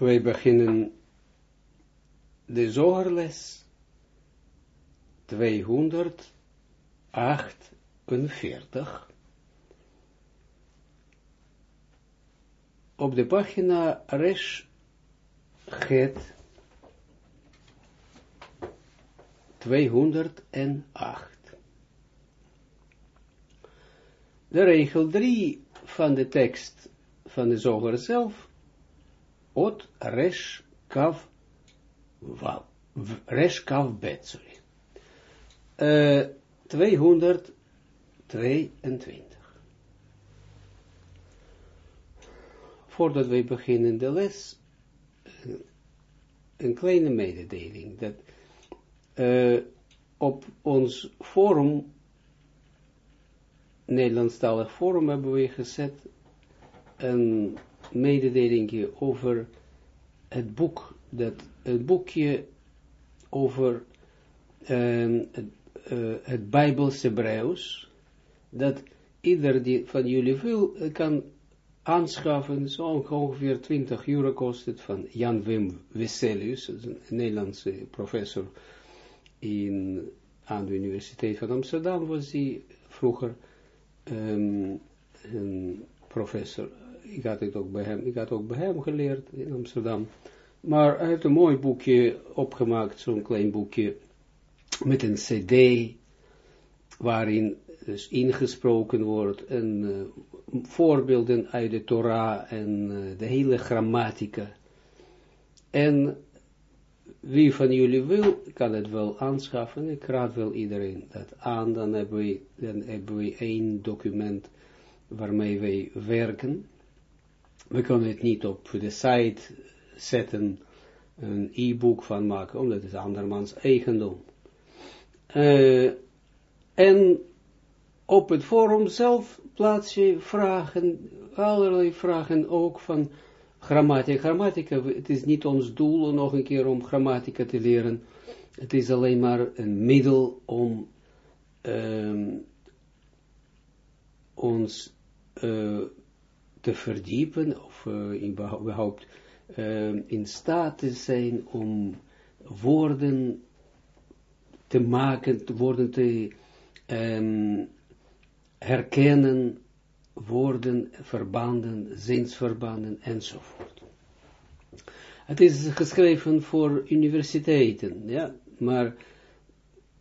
Wij beginnen de zogerles 248 op de pagina Resh Het 208. De regel 3 van de tekst van de zoger zelf Ot resh kav vav. Resh kav bet, sorry. Uh, 222. Voordat wij beginnen de les, een kleine mededeling. Dat uh, op ons forum, Nederlandstalig forum, hebben we gezet een mededeling over het boek, dat, het boekje over um, het, uh, het Bijbels dat ieder die van jullie wil, kan aanschaffen, zo ongeveer 20 euro kost het, van Jan Wim Wesselius, een Nederlandse professor in, aan de Universiteit van Amsterdam, was hij vroeger um, een professor ik had het ook bij hem, ik had ook bij hem geleerd in Amsterdam. Maar hij heeft een mooi boekje opgemaakt, zo'n klein boekje, met een cd, waarin dus ingesproken wordt, en uh, voorbeelden uit de Torah en uh, de hele grammatica. En wie van jullie wil, kan het wel aanschaffen. Ik raad wel iedereen dat aan. Dan hebben we, dan hebben we één document waarmee wij werken we kunnen het niet op de site zetten, een e-book van maken, omdat het andermans eigendom. Uh, en op het forum zelf plaats je vragen, allerlei vragen ook van grammatica. Grammatica, het is niet ons doel om nog een keer om grammatica te leren. Het is alleen maar een middel om um, ons uh, te verdiepen, of uh, überhaupt uh, in staat te zijn om woorden te maken, woorden te um, herkennen, woorden, verbanden, zinsverbanden enzovoort. Het is geschreven voor universiteiten, ja, maar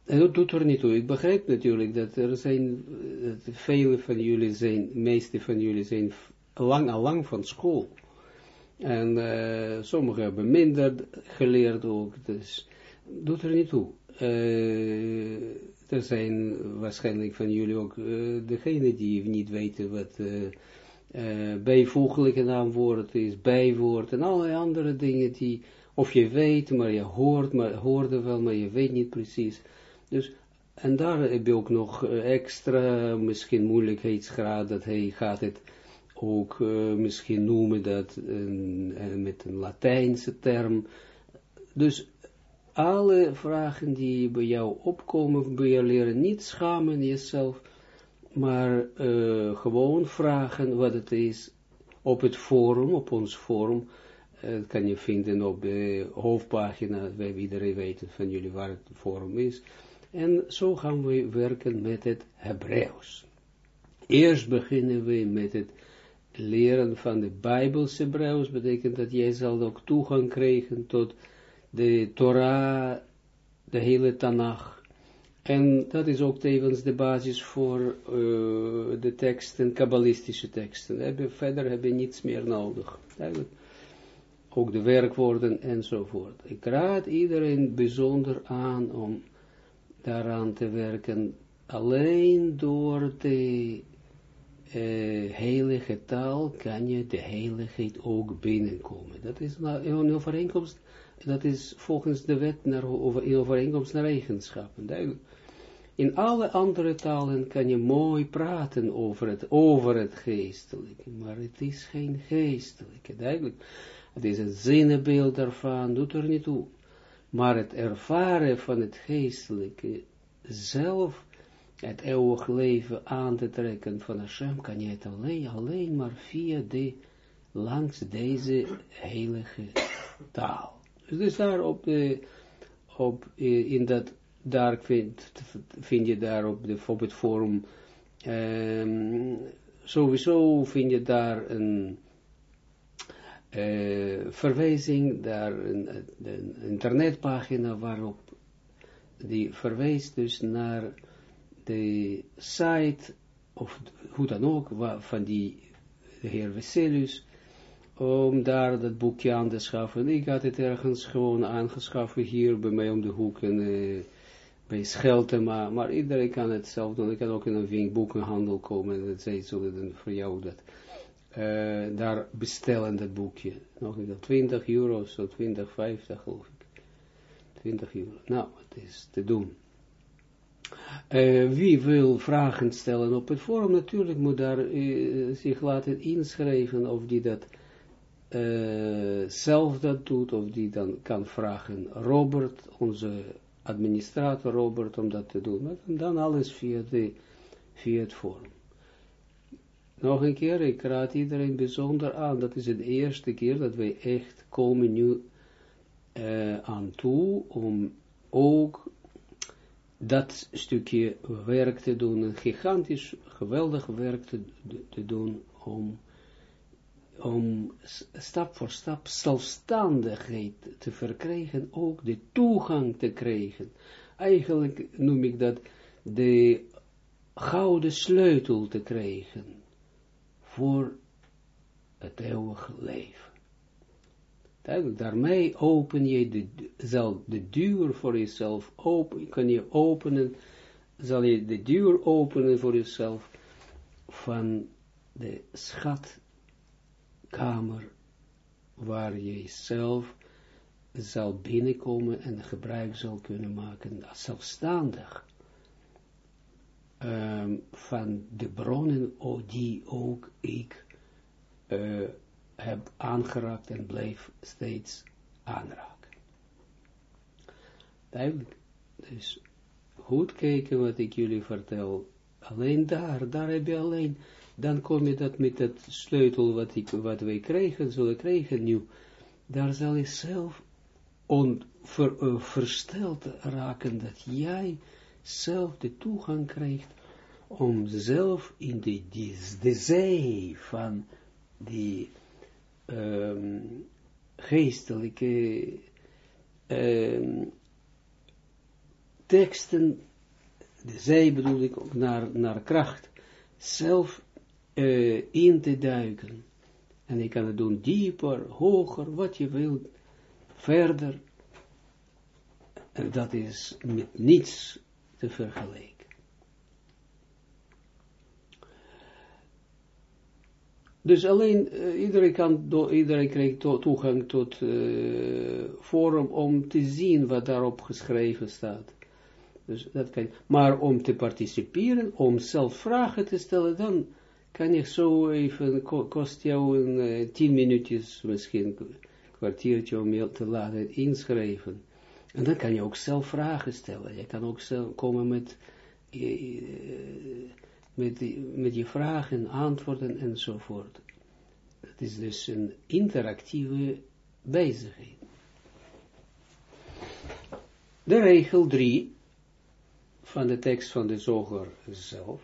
dat doet er niet toe. Ik begrijp natuurlijk dat er zijn, dat vele van jullie zijn, meeste van jullie zijn lang al lang van school. En uh, sommigen hebben minder geleerd ook, dus doet er niet toe. Uh, er zijn waarschijnlijk van jullie ook uh, degene die niet weten wat bijvoeglijke naamwoord is, bijwoord en allerlei andere dingen die, of je weet, maar je hoort, maar hoorde wel, maar je weet niet precies. Dus, en daar heb je ook nog extra, misschien moeilijkheidsgraad, dat hij gaat het ook uh, misschien noemen dat een, met een Latijnse term. Dus alle vragen die bij jou opkomen, bij je leren niet schamen jezelf, maar uh, gewoon vragen wat het is op het forum, op ons forum. Kan je vinden op de hoofdpagina, wij iedereen weten van jullie waar het forum is. En zo gaan we werken met het Hebreeuws. Eerst beginnen we met het leren van de Bijbels Hebreeuws betekent dat jij zal ook toegang krijgen tot de Torah, de hele Tanach. En dat is ook tevens de basis voor uh, de teksten, kabbalistische teksten. Heb verder heb je niets meer nodig. Ook de werkwoorden enzovoort. Ik raad iedereen bijzonder aan om daaraan te werken. Alleen door te uh, heilige taal kan je de heiligheid ook binnenkomen. Dat is nou, in overeenkomst, dat is volgens de wet naar, over, in overeenkomst naar eigenschappen. In alle andere talen kan je mooi praten over het, over het geestelijke, maar het is geen geestelijke, duidelijk. Het is een zinnebeeld daarvan, doet er niet toe. Maar het ervaren van het geestelijke zelf het eeuwig leven aan te trekken van Hashem, kan je het alleen, alleen maar via de langs deze heilige taal. Dus daar op de, op, in dat, daar vind, vind je daar op, de, op forum, um, sowieso vind je daar een uh, verwijzing, daar een, een, internetpagina waarop die verwijst dus naar de site, of hoe dan ook, van die heer Veselius, om daar dat boekje aan te schaffen. Ik had het ergens gewoon aangeschaffen hier bij mij om de hoek en uh, bij Schelten, maar, maar iedereen kan het zelf doen. Ik kan ook in een boekenhandel komen en zij zullen dan voor jou dat uh, daar bestellen, dat boekje. Nog niet 20 euro, zo 20, 50 geloof ik. 20 euro. Nou, het is te doen. Uh, wie wil vragen stellen op het forum, natuurlijk moet daar uh, zich laten inschrijven of die dat uh, zelf dat doet, of die dan kan vragen Robert, onze administrator Robert, om dat te doen. Maar dan alles via, de, via het forum. Nog een keer, ik raad iedereen bijzonder aan, dat is de eerste keer dat wij echt komen nu aan toe, om ook dat stukje werk te doen, een gigantisch, geweldig werk te, te doen, om, om stap voor stap zelfstandigheid te verkrijgen, ook de toegang te krijgen. Eigenlijk noem ik dat de gouden sleutel te krijgen voor het eeuwige leven. Daarmee open je de, zal de deur voor jezelf open, kan je openen, zal je de deur openen voor jezelf van de schatkamer waar je zelf zal binnenkomen en gebruik zal kunnen maken, zelfstandig, um, van de bronnen die ook ik uh, heb aangeraakt en blijf steeds aanraken. Duidelijk. Dus goed kijken wat ik jullie vertel. Alleen daar, daar heb je alleen, dan kom je dat met dat sleutel wat, ik, wat wij krijgen, zullen krijgen nu, daar zal je zelf on, ver, versteld raken dat jij zelf de toegang krijgt om zelf in de, die, de zee van die um, geestelijke um, teksten, zij bedoel ik ook naar, naar kracht, zelf uh, in te duiken. En je kan het doen dieper, hoger, wat je wilt, verder. En dat is met niets te vergelijken. Dus alleen, uh, iedereen, kan, do, iedereen krijgt to, toegang tot uh, forum om te zien wat daarop geschreven staat. Dus dat kan, maar om te participeren, om zelf vragen te stellen, dan kan je zo even, kost jou een uh, tien minuutjes, misschien een kwartiertje om je te laten inschrijven. En dan kan je ook zelf vragen stellen. Je kan ook zelf komen met met, met je vragen, antwoorden enzovoort. Het is dus een interactieve bezigheid. De regel 3 van de tekst van de zoger zelf.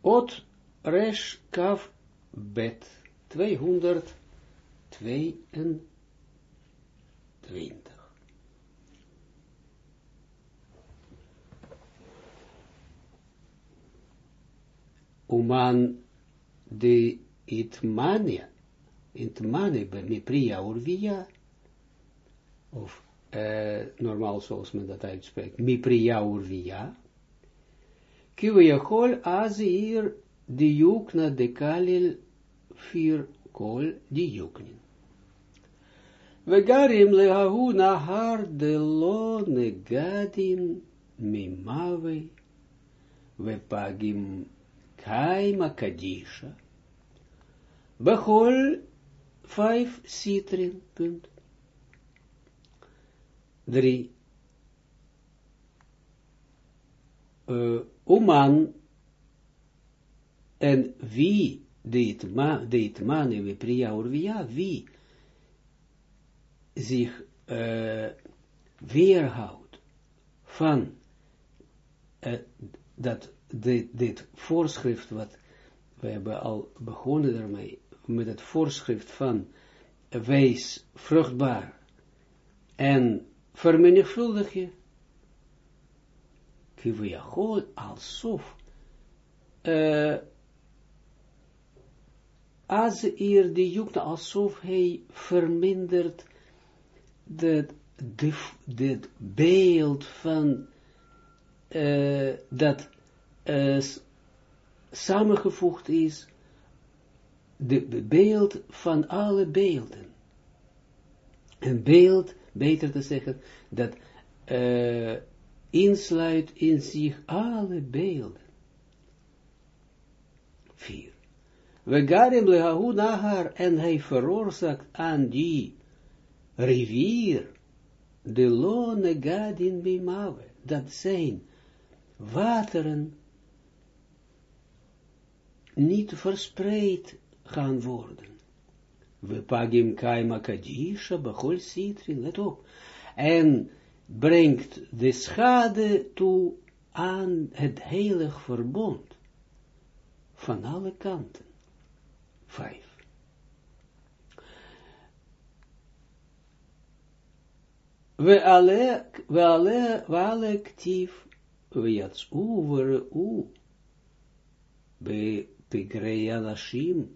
Ot resh kaf bet 222. Uman de itmania, itmane mi priya urvia, of uh, normaal zoals men dat uitspreekt, mi priya urvia, Kivayachol azir diukna de kalil fir kol diuknin. Lehahu nahar de lo negadim mimave, vepagim Kaima Kadisha. Behol vijf citrin, punt. Drie. Uh, Uman en wie deed ma, deed mane we priya urvia, wie zich weerhoudt van dat dit, dit voorschrift, wat we hebben al begonnen daarmee, met het voorschrift van wees vruchtbaar en vermenigvuldig je, kiviyachol alsof, uh, als hier die jukte, alsof hij vermindert dat dit beeld van uh, dat uh, samengevoegd is, de, beeld van alle beelden. Een beeld, beter te zeggen, dat uh, insluit in zich alle beelden. Vier. We garim lehahu nahar en hij veroorzaakt aan die rivier, de lone gadin bimawe, dat zijn wateren niet verspreid gaan worden. We pagim kaima kadisha, bechol sitrin, let op. En brengt de schade toe aan het heilig verbond van alle kanten. Vijf. We alle, we alle, we alle actief, we jats u, u, be pigrei anashim,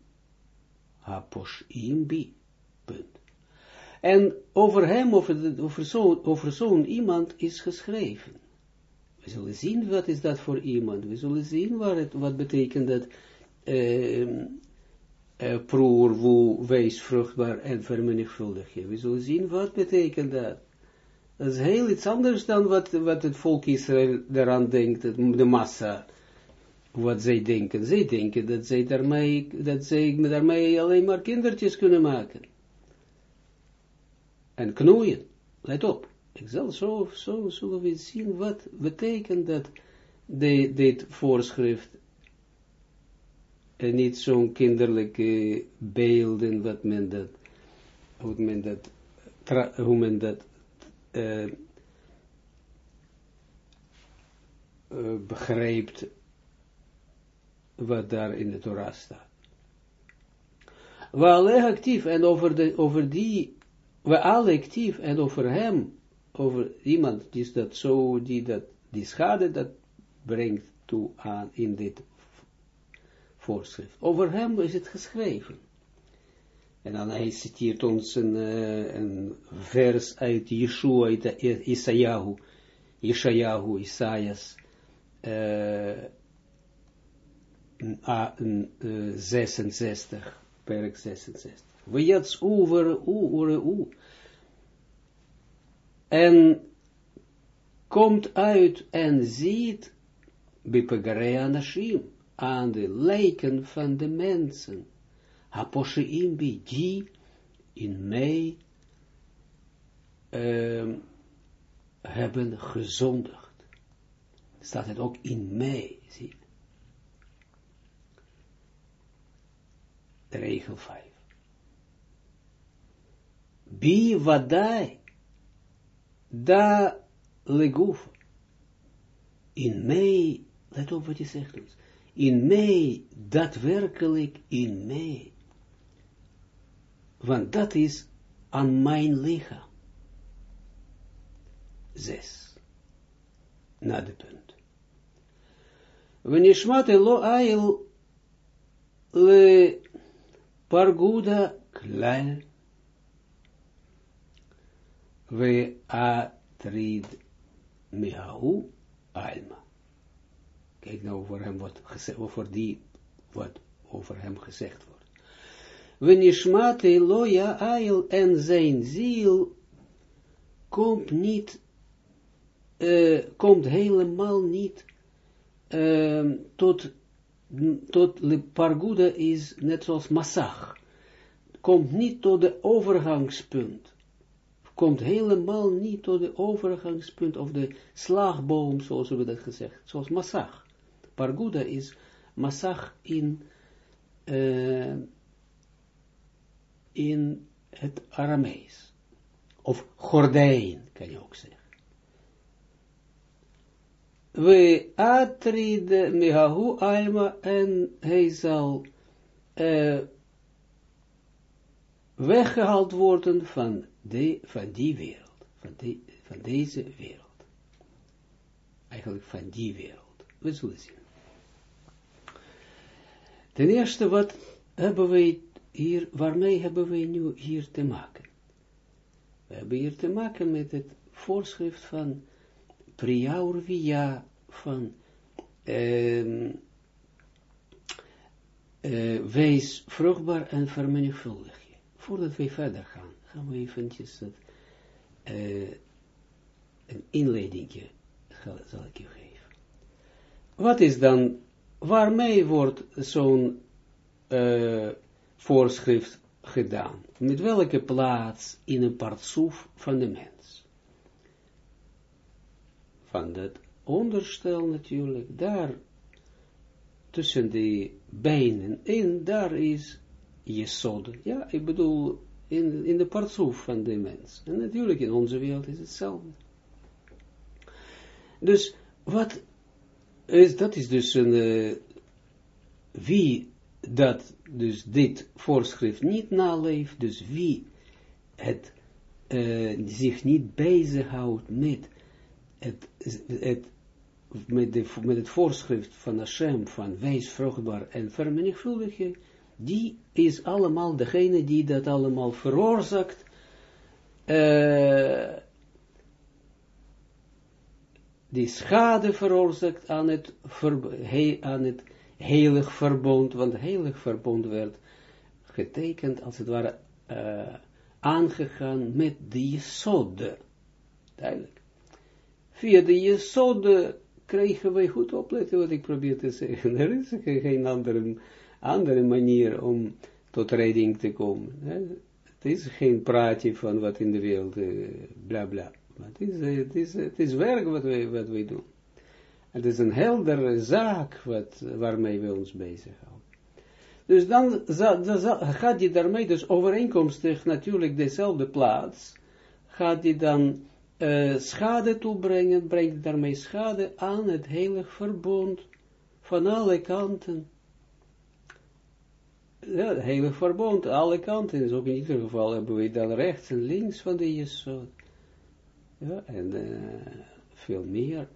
haposh imbi, punt. En over hem, over, over zo'n over iemand is geschreven. We zullen zien wat is dat voor iemand. We zullen zien wat, het, wat betekent dat uh, uh, proer, woe, wees, vruchtbaar en vermenigvuldig je. We zullen zien wat betekent dat. Dat is heel iets anders dan wat, wat het volk Israël daaraan denkt, de massa, wat zij denken. Zij denken dat zij daarmee, dat zij daarmee alleen maar kindertjes kunnen maken. En knoeien, let op. Ik zal zo, zo zullen we zien wat betekent dat dit voorschrift en niet zo'n kinderlijke beelden, wat men dat, hoe men dat, hoe men dat uh, uh, begrijpt wat daar in de Torah staat. We actief en over, de, over die, we alle actief en over hem, over iemand die dat zo, die dat, die schade dat brengt toe aan in dit voorschrift. Over hem is het geschreven. En dan hij citeert ons een, uh, een vers uit Yeshua, uit Isayahu, Ishayahu, Isaias, uh, 66, perk 66. Vijats over u, ure u. En komt uit en ziet, bipegare anashim, aan de lijken van de mensen Haposheim bi, die in mij uh, hebben gezondigd. Staat het ook in mij, zie De regel 5. Bi vadai, da leguf. In mij, let op wat je zegt ons. In mij, daadwerkelijk in mij want dat is aan mijn lichaam. Zes. Na de punt. Wanneer lo ail le parguda klal we atrid mihahu alma. Kijk nou over hem wat gezegd, over die, wat over hem gezegd wordt. Wenishmate loja ail en zijn ziel komt niet, uh, komt helemaal niet uh, tot, tot parguda is net zoals massag. Komt niet tot de overgangspunt. Komt helemaal niet tot de overgangspunt of de slagboom, zoals we dat gezegd, zoals massag. Parguda is massag in, uh, in het Aramees. Of gordijn, kan je ook zeggen. We atride mehahu alma en hij zal weggehaald worden van, de, van die wereld, van, van deze wereld. Eigenlijk van die wereld. We zullen zien. Ten eerste, wat hebben wij hier, waarmee hebben wij nu hier te maken? We hebben hier te maken met het voorschrift van Priaurvia van uh, uh, wees vruchtbaar en vermenigvuldig je. Voordat we verder gaan, gaan we eventjes uh, een inleidingje zal ik je geven. Wat is dan, waarmee wordt zo'n uh, voorschrift gedaan? Met welke plaats in een partsoef van de mens? Van dat onderstel natuurlijk, daar tussen de benen in, daar is Jesod. Ja, ik bedoel, in, in de partsoef van de mens. En natuurlijk in onze wereld is hetzelfde. Dus, wat is, dat is dus een, uh, wie dat, dus dit voorschrift niet naleeft, dus wie het uh, zich niet bezighoudt met het, het met, het voorschrift van Hashem, van wees vruchtbaar en vermenigvuldig je, die is allemaal degene die dat allemaal veroorzaakt, uh, die schade veroorzaakt aan het, aan het heilig verbond, want heilig verbond werd getekend, als het ware, uh, aangegaan met de jesode. Duidelijk. Via de jesode krijgen wij goed opletten wat ik probeer te zeggen. Er is geen andere, andere manier om tot redding te komen. Het is geen praatje van wat in de wereld, uh, bla bla. Het is, het is, het is werk wat wij, wat wij doen. Het is een heldere zaak wat, waarmee we ons bezighouden. Dus dan gaat hij daarmee, dus overeenkomstig natuurlijk dezelfde plaats, gaat hij dan uh, schade toebrengen, brengt daarmee schade aan het heilig verbond van alle kanten. Ja, het heilig verbond, alle kanten, is ook in ieder geval hebben we dan rechts en links van de Jesod. Ja, en uh, veel meer.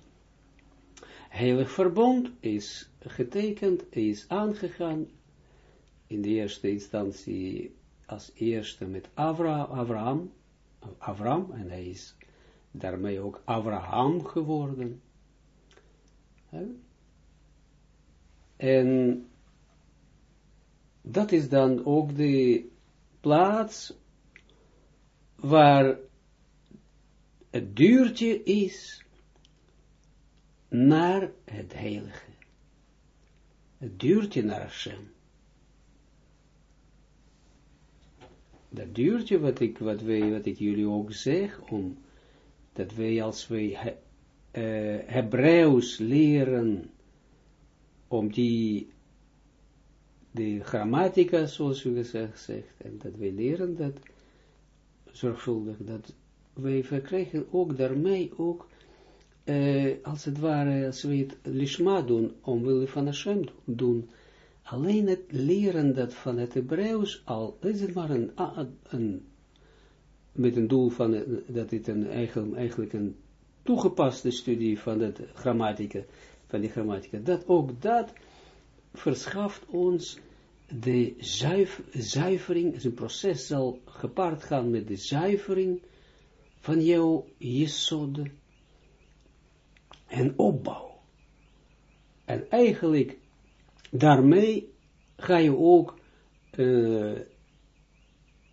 Heilig verbond is getekend, is aangegaan in de eerste instantie als eerste met Avra, Abraham, Abraham, en hij is daarmee ook Abraham geworden. En dat is dan ook de plaats waar het duurtje is naar het heilige. Het duurtje naar Hashem. Dat duurtje wat ik, wat, wat ik jullie ook zeg, om dat wij als wij he, uh, Hebreeuws leren, om die, de grammatica, zoals u gezegd zegt, en dat wij leren dat zorgvuldig, dat wij verkrijgen ook daarmee ook, uh, als het ware, als we het lishma doen, omwille van Hashem doen, alleen het leren dat van het Hebreeuws, al is het maar een, een met een doel van, dat dit een, eigenlijk, een toegepaste studie van de grammatica, van die grammatica, dat ook dat verschaft ons de zuiv zuivering, een proces zal gepaard gaan met de zuivering van jouw jesode en opbouw. En eigenlijk daarmee ga je ook uh,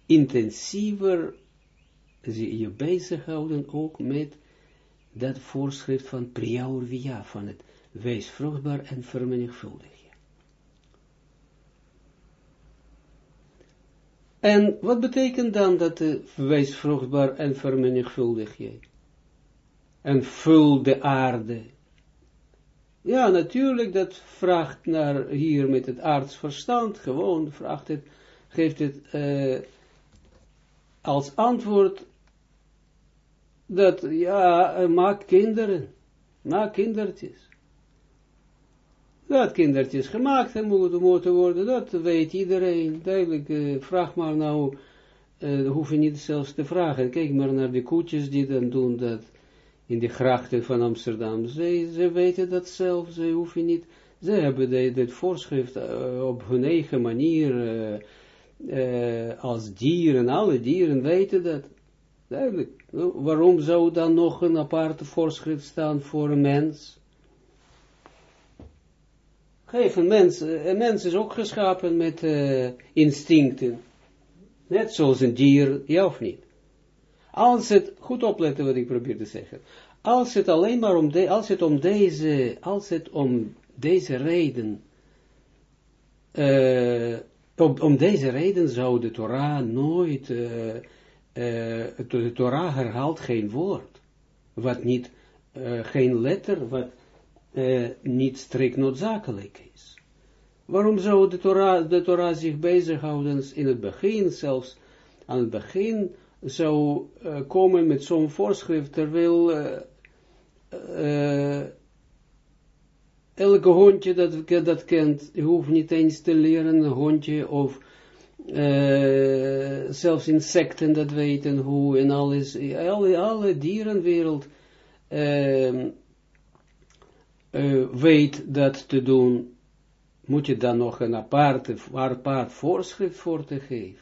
intensiever je bezighouden ook met dat voorschrift van Priaur Via, van het wees vruchtbaar en vermenigvuldig je. En wat betekent dan dat uh, wees vruchtbaar en vermenigvuldig je? En vul de aarde. Ja, natuurlijk, dat vraagt naar hier met het aardsverstand, gewoon vraagt het, geeft het uh, als antwoord dat, ja, uh, maak kinderen, maak kindertjes. Dat kindertjes gemaakt moeten, moeten worden, dat weet iedereen. Duidelijk, uh, vraag maar nou, uh, hoef je niet zelfs te vragen. Kijk maar naar de koetjes die dan doen dat in de grachten van Amsterdam. Ze, ze weten dat zelf, ze hoeven niet, ze hebben dit voorschrift uh, op hun eigen manier, als dieren, alle dieren weten dat. Duidelijk. Waarom zou dan nog een aparte voorschrift staan voor een mens? Geef een mens, een mens is ook geschapen met uh, instincten. Net zoals een dier, ja of niet? Als het, goed opletten wat ik probeer te zeggen. Als het alleen maar om, de, als het om deze, als het om deze reden, uh, om, deze reden zou de Torah nooit, uh, de Torah herhaalt geen woord. Wat niet, geen letter, wat uh, niet strikt noodzakelijk is. Waarom zou de Torah, de Torah zich bezighouden in het begin, zelfs aan het begin, zou komen met zo'n voorschrift, terwijl elke hondje dat, dat kent, hoeft niet eens te leren, een hondje of zelfs insecten dat weten hoe en alles, alle, alle dierenwereld, uh, uh, weet dat te doen, moet je dan nog een aparte, apart voorschrift voor te geven.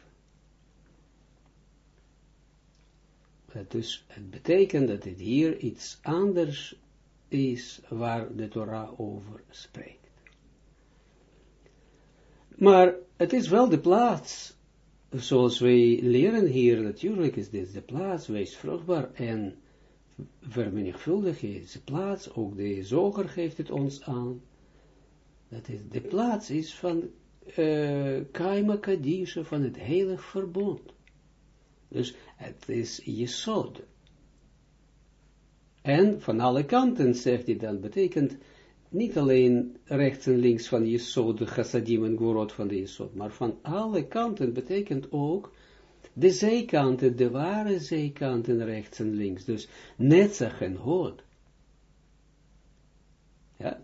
Dus het betekent dat het hier iets anders is waar de Torah over spreekt. Maar het is wel de plaats, zoals wij leren hier, natuurlijk is dit de plaats, wees vruchtbaar en vermenigvuldig is de plaats, ook de zoger geeft het ons aan, dat is, de plaats is van uh, Kaima Kadisha, van het heilig verbond. Dus het is Jesod. En van alle kanten, zegt hij dan, betekent niet alleen rechts en links van Jesod, de chassadim en gorot van de Jesod, maar van alle kanten betekent ook de zijkanten, de ware zijkanten rechts en links, dus netzach en hood. Ja.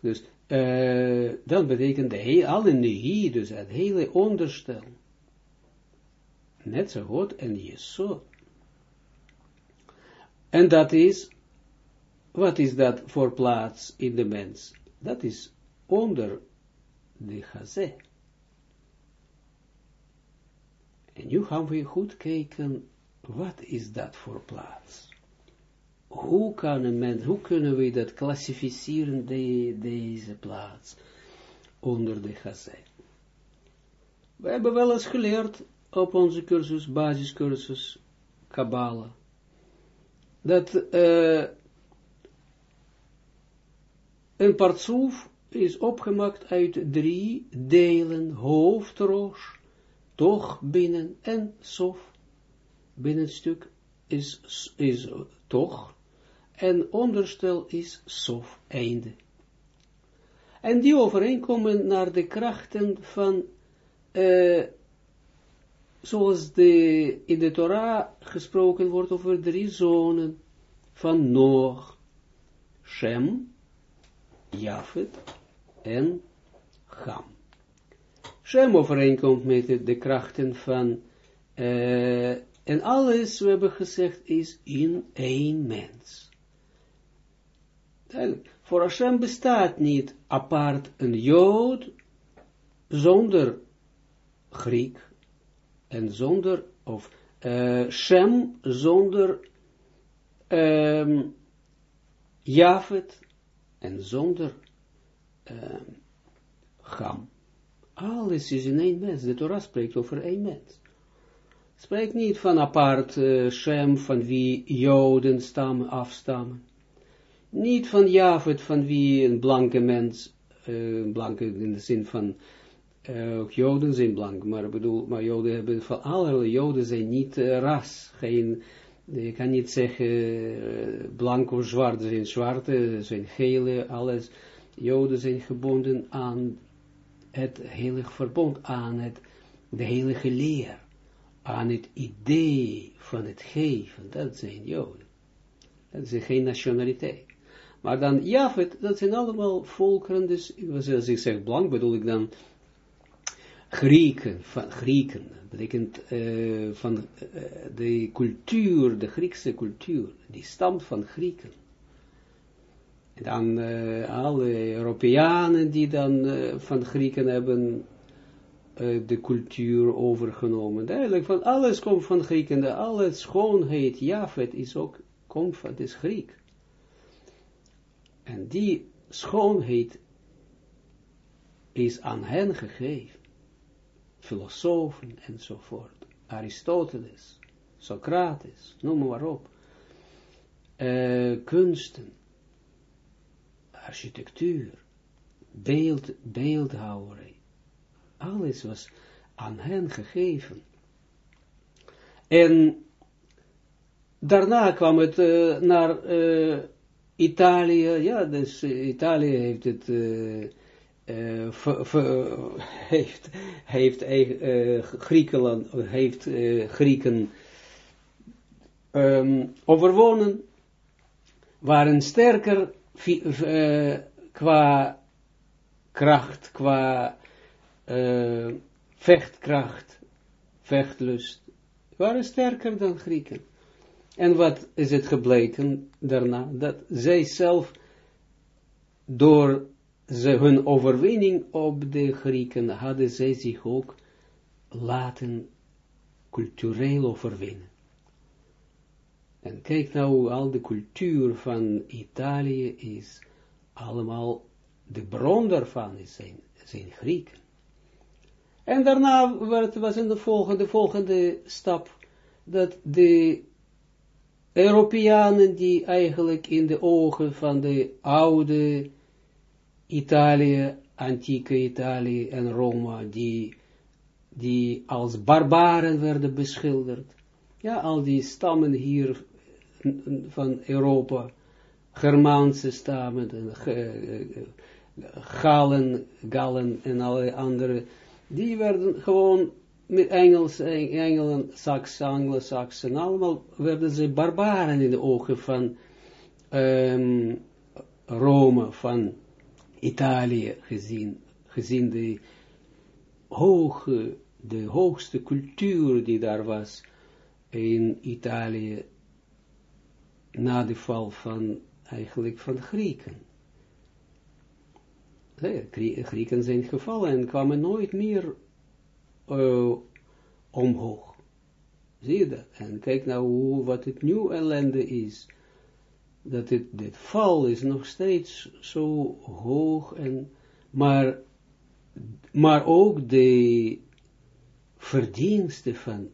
Dus, uh, dan betekent de hele, alle dus het hele onderstel. Netzach, hood en jesod. En dat is, wat is dat voor plaats in de mens? Dat is onder de gazé. En nu gaan we goed kijken, wat is dat voor plaats? Hoe kan hoe kunnen we dat klassificeren, de, deze plaats, onder de gazé? We hebben wel eens geleerd op onze cursus, basiscursus, Kabbalah, dat uh, een partsoef is opgemaakt uit drie delen, hoofdroos, toch binnen en sof, binnenstuk is, is toch, en onderstel is sof, einde. En die overeenkomen naar de krachten van, uh, zoals de, in de Torah gesproken wordt over drie zonen van Noach, Shem, Jafet en Ham. Shem overeenkomt met de, krachten van, uh, en alles, we hebben gezegd, is in één mens. Voor Hashem bestaat niet apart een Jood, zonder Griek, en zonder, of uh, Shem, zonder um, en zonder um, Gam. Alles is in één mens. De Torah spreekt over één mens. Spreekt niet van apart uh, Shem, van wie Joden stammen, afstammen. Niet van Javed, van wie een blanke mens, uh, blanke in de zin van, uh, ook Joden zijn blank, maar bedoel, maar Joden hebben, van allerlei Joden zijn niet ras, geen, Je kan niet zeggen, uh, blanco, zwart, zijn zwarte, zijn gele, alles. Joden zijn gebonden aan het heilige verbond, aan het, de heilige leer, aan het idee van het geven, dat zijn Joden. Dat is geen nationaliteit. Maar dan Jafet, dat zijn allemaal volkeren, dus als ik zeg blank, bedoel ik dan Grieken, van Grieken, betekent uh, van de cultuur, de Griekse cultuur, die stamt van Grieken. En dan uh, alle Europeanen die dan van Grieken hebben de cultuur overgenomen. Eigenlijk van alles komt van Grieken, alle schoonheid, Jafet is ook, komt van, is Griek. En die schoonheid is aan hen gegeven. Filosofen enzovoort. Aristoteles, Socrates, noem maar op. Uh, kunsten, architectuur, beeld, beeldhouwerij. Alles was aan hen gegeven. En daarna kwam het uh, naar uh, Italië, ja, dus Italië heeft het, uh, heeft, heeft Griekenland, heeft Grieken um, overwonnen, waren sterker qua kracht, qua vechtkracht, vechtlust, waren sterker dan Grieken. En wat is het gebleken daarna? Dat zij zelf, door ze, hun overwinning op de Grieken, hadden zij zich ook laten cultureel overwinnen. En kijk nou, al de cultuur van Italië is allemaal, de bron daarvan is zijn, zijn Grieken. En daarna was in de volgende, volgende stap, dat de Europeanen die eigenlijk in de ogen van de oude Italië, antieke Italië en Roma, die, die als barbaren werden beschilderd. Ja, al die stammen hier van Europa, Germaanse stammen, Galen, Gallen en alle andere, die werden gewoon met Engels, Engelen, Saxen, Anglo-Saxen, allemaal werden ze barbaren in de ogen van um, Rome, van Italië gezien, gezien de hoge, de hoogste cultuur die daar was in Italië na de val van, eigenlijk van Grieken. Grieken zijn gevallen en kwamen nooit meer uh, omhoog. Zie je dat? En kijk nou hoe, wat het nu ellende is. Dat het, dit val is nog steeds zo hoog en, maar, maar ook de verdiensten van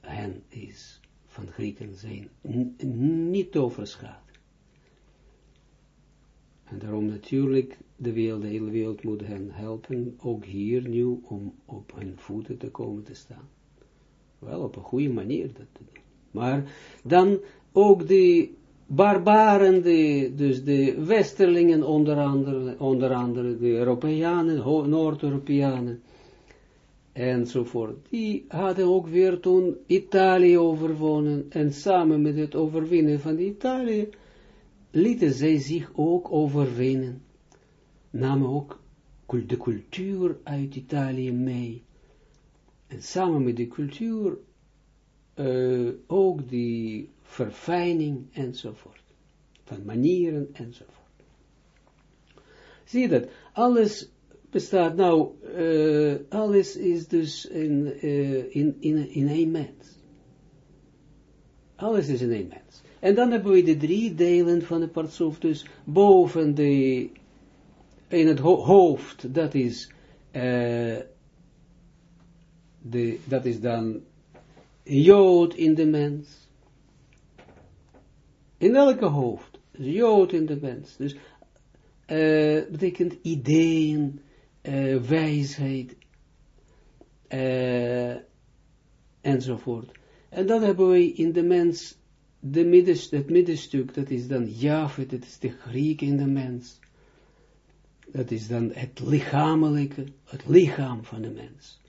hen is, van Grieken zijn, niet overschat. En daarom natuurlijk, de, wereld, de hele wereld moet hen helpen, ook hier nu, om op hun voeten te komen te staan. Wel, op een goede manier dat te doen. Maar dan ook de barbaren, dus de westerlingen onder andere, onder andere de Europeanen, Noord-Europeanen, enzovoort, die hadden ook weer toen Italië overwonnen, en samen met het overwinnen van Italië, lieten zij zich ook overwinnen, namen ook de cultuur uit Italië mee, en samen met de cultuur uh, ook die verfijning enzovoort, van manieren enzovoort. Zie je dat? Alles bestaat nou, uh, alles is dus in, uh, in, in, in een mens. Alles is in een mens. En dan hebben we de drie delen van de partsoef, dus boven de, in het hoofd, dat is, uh, de, dat is dan jood in de mens. In elke hoofd, dus jood in de mens. Dus uh, betekent ideeën, uh, wijsheid, uh, enzovoort. En dan hebben we in de mens de middenstuk, het middenstuk, dat is dan Jave, dat is de Griek in de mens. Dat is dan het lichamelijke, het lichaam van de mens.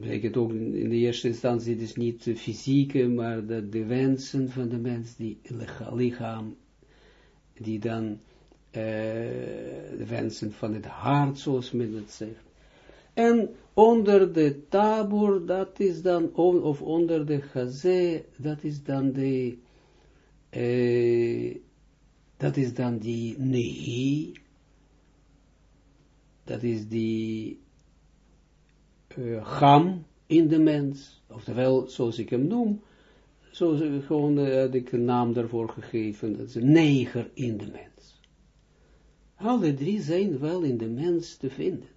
Betekent ook in de eerste instantie dus niet de fysieke, maar de, wensen van de mens, die lichaam, die dan uh, de wensen van het hart, zoals men het zegt. En onder de tabor, dat is dan, of onder de gazé, dat is dan de, uh, dat is dan die nehi, dat is die uh, gam in de mens, oftewel, zoals ik hem noem, zoals ik gewoon uh, ik een naam daarvoor gegeven, dat neger in de mens. Alle drie zijn wel in de mens te vinden.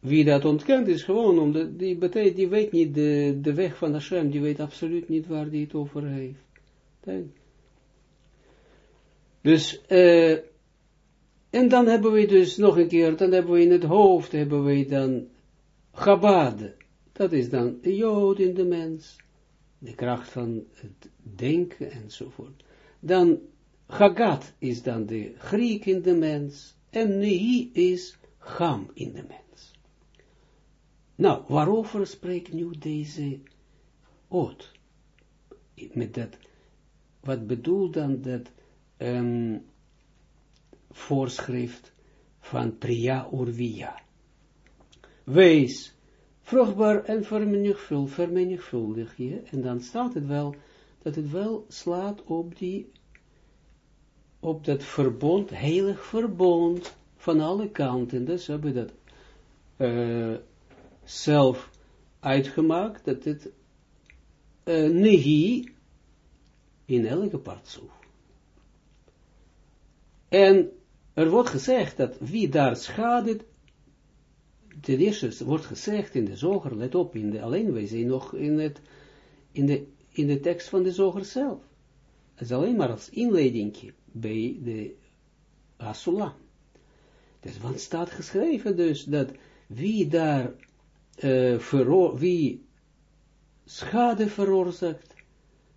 Wie dat ontkent is gewoon, omdat die, betekent, die weet niet de, de weg van Hashem, die weet absoluut niet waar die het over heeft. Denk. Dus, uh, en dan hebben we dus nog een keer, dan hebben we in het hoofd, hebben we dan Chabad, dat is dan de Jood in de mens, de kracht van het denken enzovoort. Dan Chagat is dan de Griek in de mens, en Nehi is Gam in de mens. Nou, waarover spreekt nu deze oot? Met dat, wat bedoelt dan dat um, voorschrift van Priya Urvia? Wees vruchtbaar en vermenigvuldig, vermenigvuldig je, en dan staat het wel, dat het wel slaat op die, op dat verbond, heilig verbond, van alle kanten, dus hebben we dat uh, zelf uitgemaakt, dat het uh, in elke partsoef. En er wordt gezegd dat wie daar schadet, ten eerste wordt gezegd in de zoger, let op, in de, alleen wij zijn nog in, het, in, de, in de tekst van de zoger zelf. Het is alleen maar als inleiding bij de Asulam. Dus wat staat geschreven dus, dat wie daar, uh, wie schade veroorzaakt,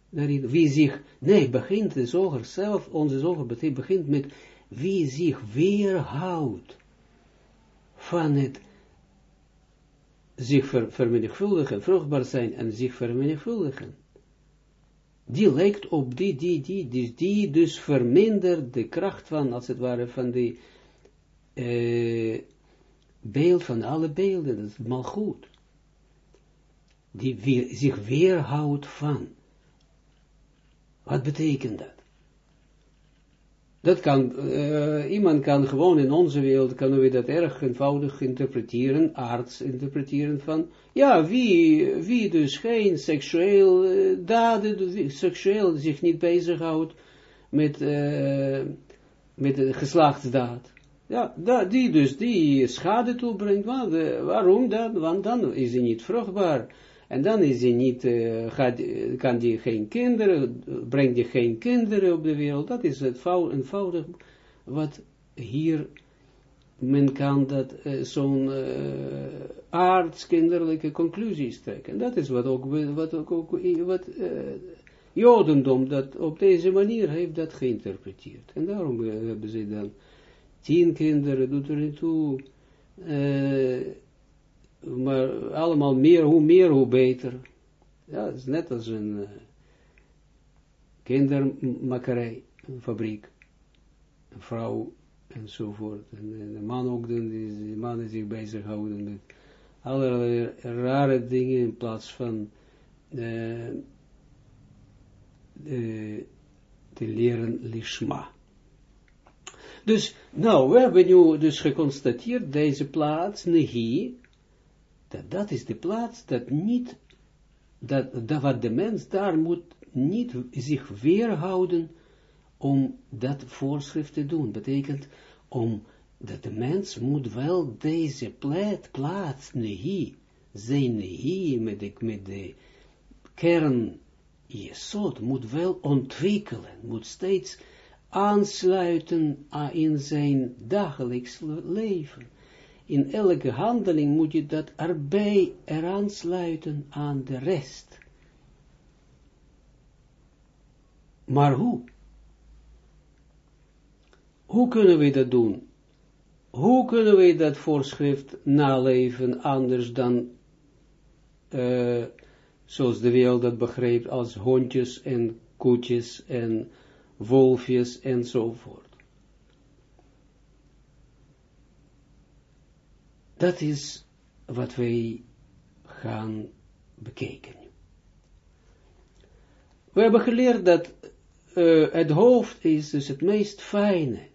daarin, wie zich, nee, begint de zoger zelf, onze zoger begint met wie zich weerhoudt van het zich ver, vermenigvuldigen, vruchtbaar zijn en zich vermenigvuldigen. Die lijkt op die, die, die, die, die dus vermindert de kracht van, als het ware, van die uh, beeld van alle beelden, dat is mal goed. Die zich weerhoudt van. Wat betekent dat? Dat kan, uh, iemand kan gewoon in onze wereld, kunnen we dat erg eenvoudig interpreteren, arts interpreteren van, ja, wie, wie dus geen seksueel uh, daden, seksueel zich niet bezighoudt met, uh, met geslachtsdaad. Ja, die dus, die schade toebrengt, waarom dan? Want dan is hij niet vruchtbaar. En dan is hij niet, uh, kan die geen kinderen, brengt hij geen kinderen op de wereld. Dat is het eenvoudig wat hier, men kan dat uh, zo'n uh, aardskinderlijke conclusies trekken. Dat is wat ook, wat ook, ook wat Jodendom dat op deze manier heeft dat geïnterpreteerd. En daarom hebben ze dan tien kinderen, doet er niet toe, maar allemaal meer, hoe meer, hoe beter. Ja, het is net als een uh, kindermakerij, een fabriek, een vrouw enzovoort. En, de man ook, die, die mannen zich bezighouden met allerlei rare dingen in plaats van de, te leren lishma. Dus, nou, we hebben nu dus geconstateerd, deze plaats, Nehi, dat is de plaats dat niet, dat, dat wat de mens daar moet niet zich weerhouden om dat voorschrift te doen. Betekent om dat de mens moet wel deze plaats, plaats nehi, zijn nehi met de, met de kern jesot, moet wel ontwikkelen, moet steeds aansluiten in zijn dagelijks leven. In elke handeling moet je dat erbij eraan sluiten aan de rest. Maar hoe? Hoe kunnen we dat doen? Hoe kunnen we dat voorschrift naleven anders dan uh, zoals de wereld dat begreep als hondjes en koetjes en wolfjes enzovoort. Dat is wat wij gaan bekijken. We hebben geleerd dat uh, het hoofd is dus het meest fijne.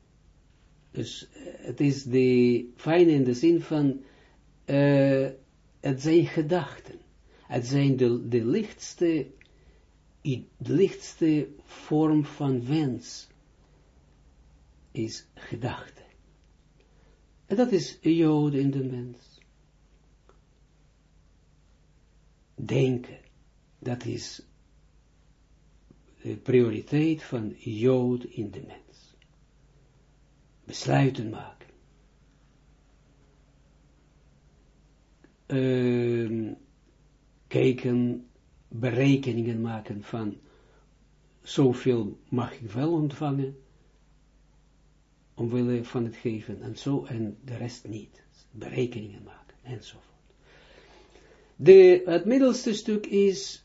Dus uh, het is de fijne in de zin van uh, het zijn gedachten. Het zijn de, de lichtste, de lichtste vorm van wens is gedachte. En dat is jood in de mens. Denken, dat is de prioriteit van jood in de mens. Besluiten maken. Uh, kijken, berekeningen maken van zoveel mag ik wel ontvangen, omwille van het geven en zo, en de rest niet. Berekeningen maken, enzovoort. De, het middelste stuk is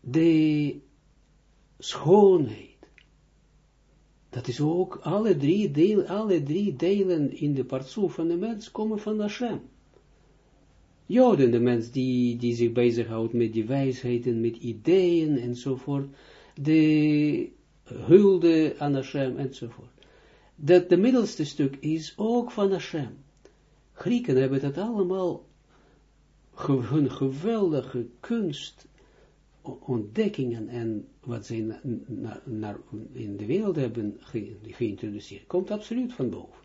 de schoonheid. Dat is ook, alle drie, deel, alle drie delen in de partsoef van de mens komen van Hashem. Joden, de mens die, die zich bezighoudt met die wijsheden, met ideeën enzovoort, de hulde aan Hashem enzovoort. Dat de middelste stuk is ook van Hashem. Grieken hebben dat allemaal, hun geweldige kunst, ontdekkingen en wat ze in de wereld hebben geïntroduceerd, komt absoluut van boven.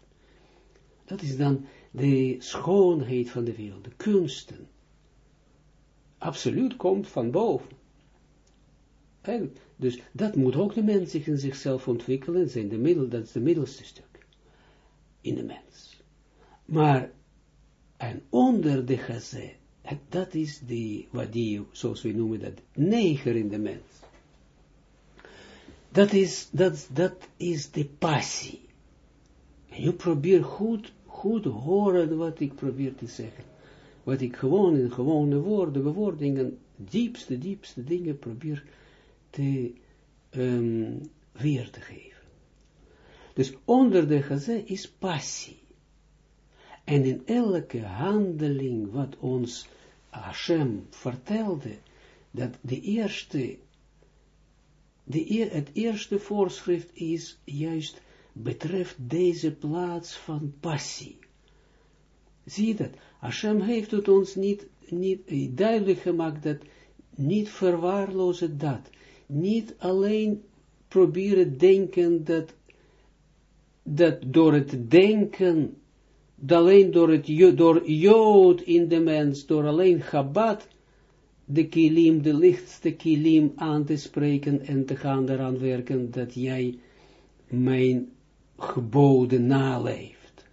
Dat is dan de schoonheid van de wereld, de kunsten. Absoluut komt van boven. Dus dat moet ook de mens zich in zichzelf ontwikkelen, zijn de middel, dat is de middelste stuk in de mens. Maar, en onder de gazé, dat is die, wat die, zoals we noemen dat, neger in de mens. Dat is, dat, dat is de passie. En je probeert goed goed horen wat ik probeer te zeggen. Wat ik gewoon in gewone woorden, bewoordingen, diepste, diepste dingen probeer te um, weer te geven. Dus onder de geze is passie. En in elke handeling wat ons Hashem vertelde, dat de eerste, de, het eerste voorschrift is juist betreft deze plaats van passie. Zie dat? Hashem heeft het ons niet, niet duidelijk gemaakt dat niet verwaarlozen dat. Niet alleen proberen denken dat, dat door het denken, alleen door het door jood in de mens, door alleen Chabad, de kilim, de lichtste kilim aan te spreken en te gaan eraan werken, dat jij mijn geboden naleeft.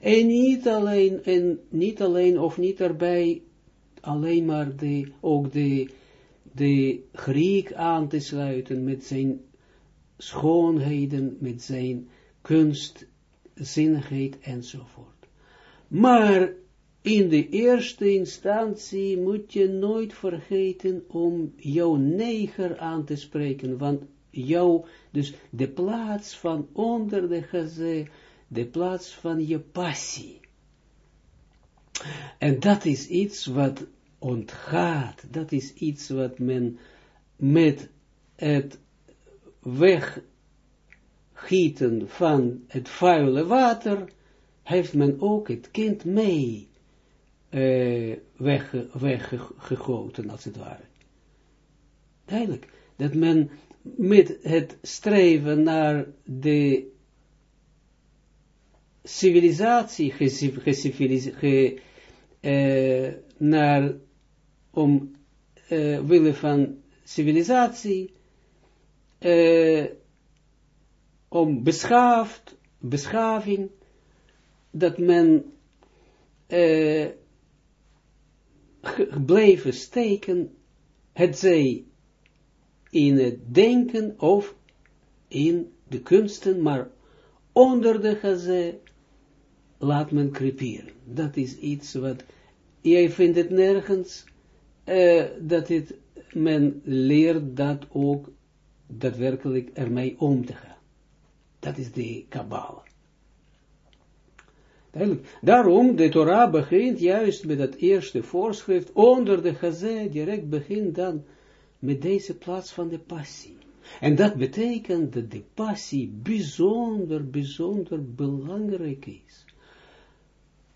En niet alleen, en niet alleen of niet erbij, alleen maar de, ook de, de Griek aan te sluiten met zijn schoonheden, met zijn kunst, zinnigheid enzovoort. Maar in de eerste instantie moet je nooit vergeten om jouw neger aan te spreken, want jou, dus de plaats van onder de geze, de plaats van je passie. En dat is iets wat ontgaat, dat is iets wat men met het weggieten van het vuile water, heeft men ook het kind mee uh, weggegoten, als het ware. Duidelijk, dat men met het streven naar de civilisatie, ge, uh, naar om uh, willen van civilisatie, uh, om beschaafd, beschaving, dat men uh, steken, het zij in het denken of in de kunsten, maar onder de gazé laat men creperen. Dat is iets wat, jij vindt het nergens, uh, dat het, men leert dat ook daadwerkelijk ermee om te gaan. Dat is de Kabbalah. Daarom, de Torah begint juist met dat eerste voorschrift, onder de gazé, direct begint dan met deze plaats van de passie. En dat betekent dat de passie bijzonder, bijzonder belangrijk is.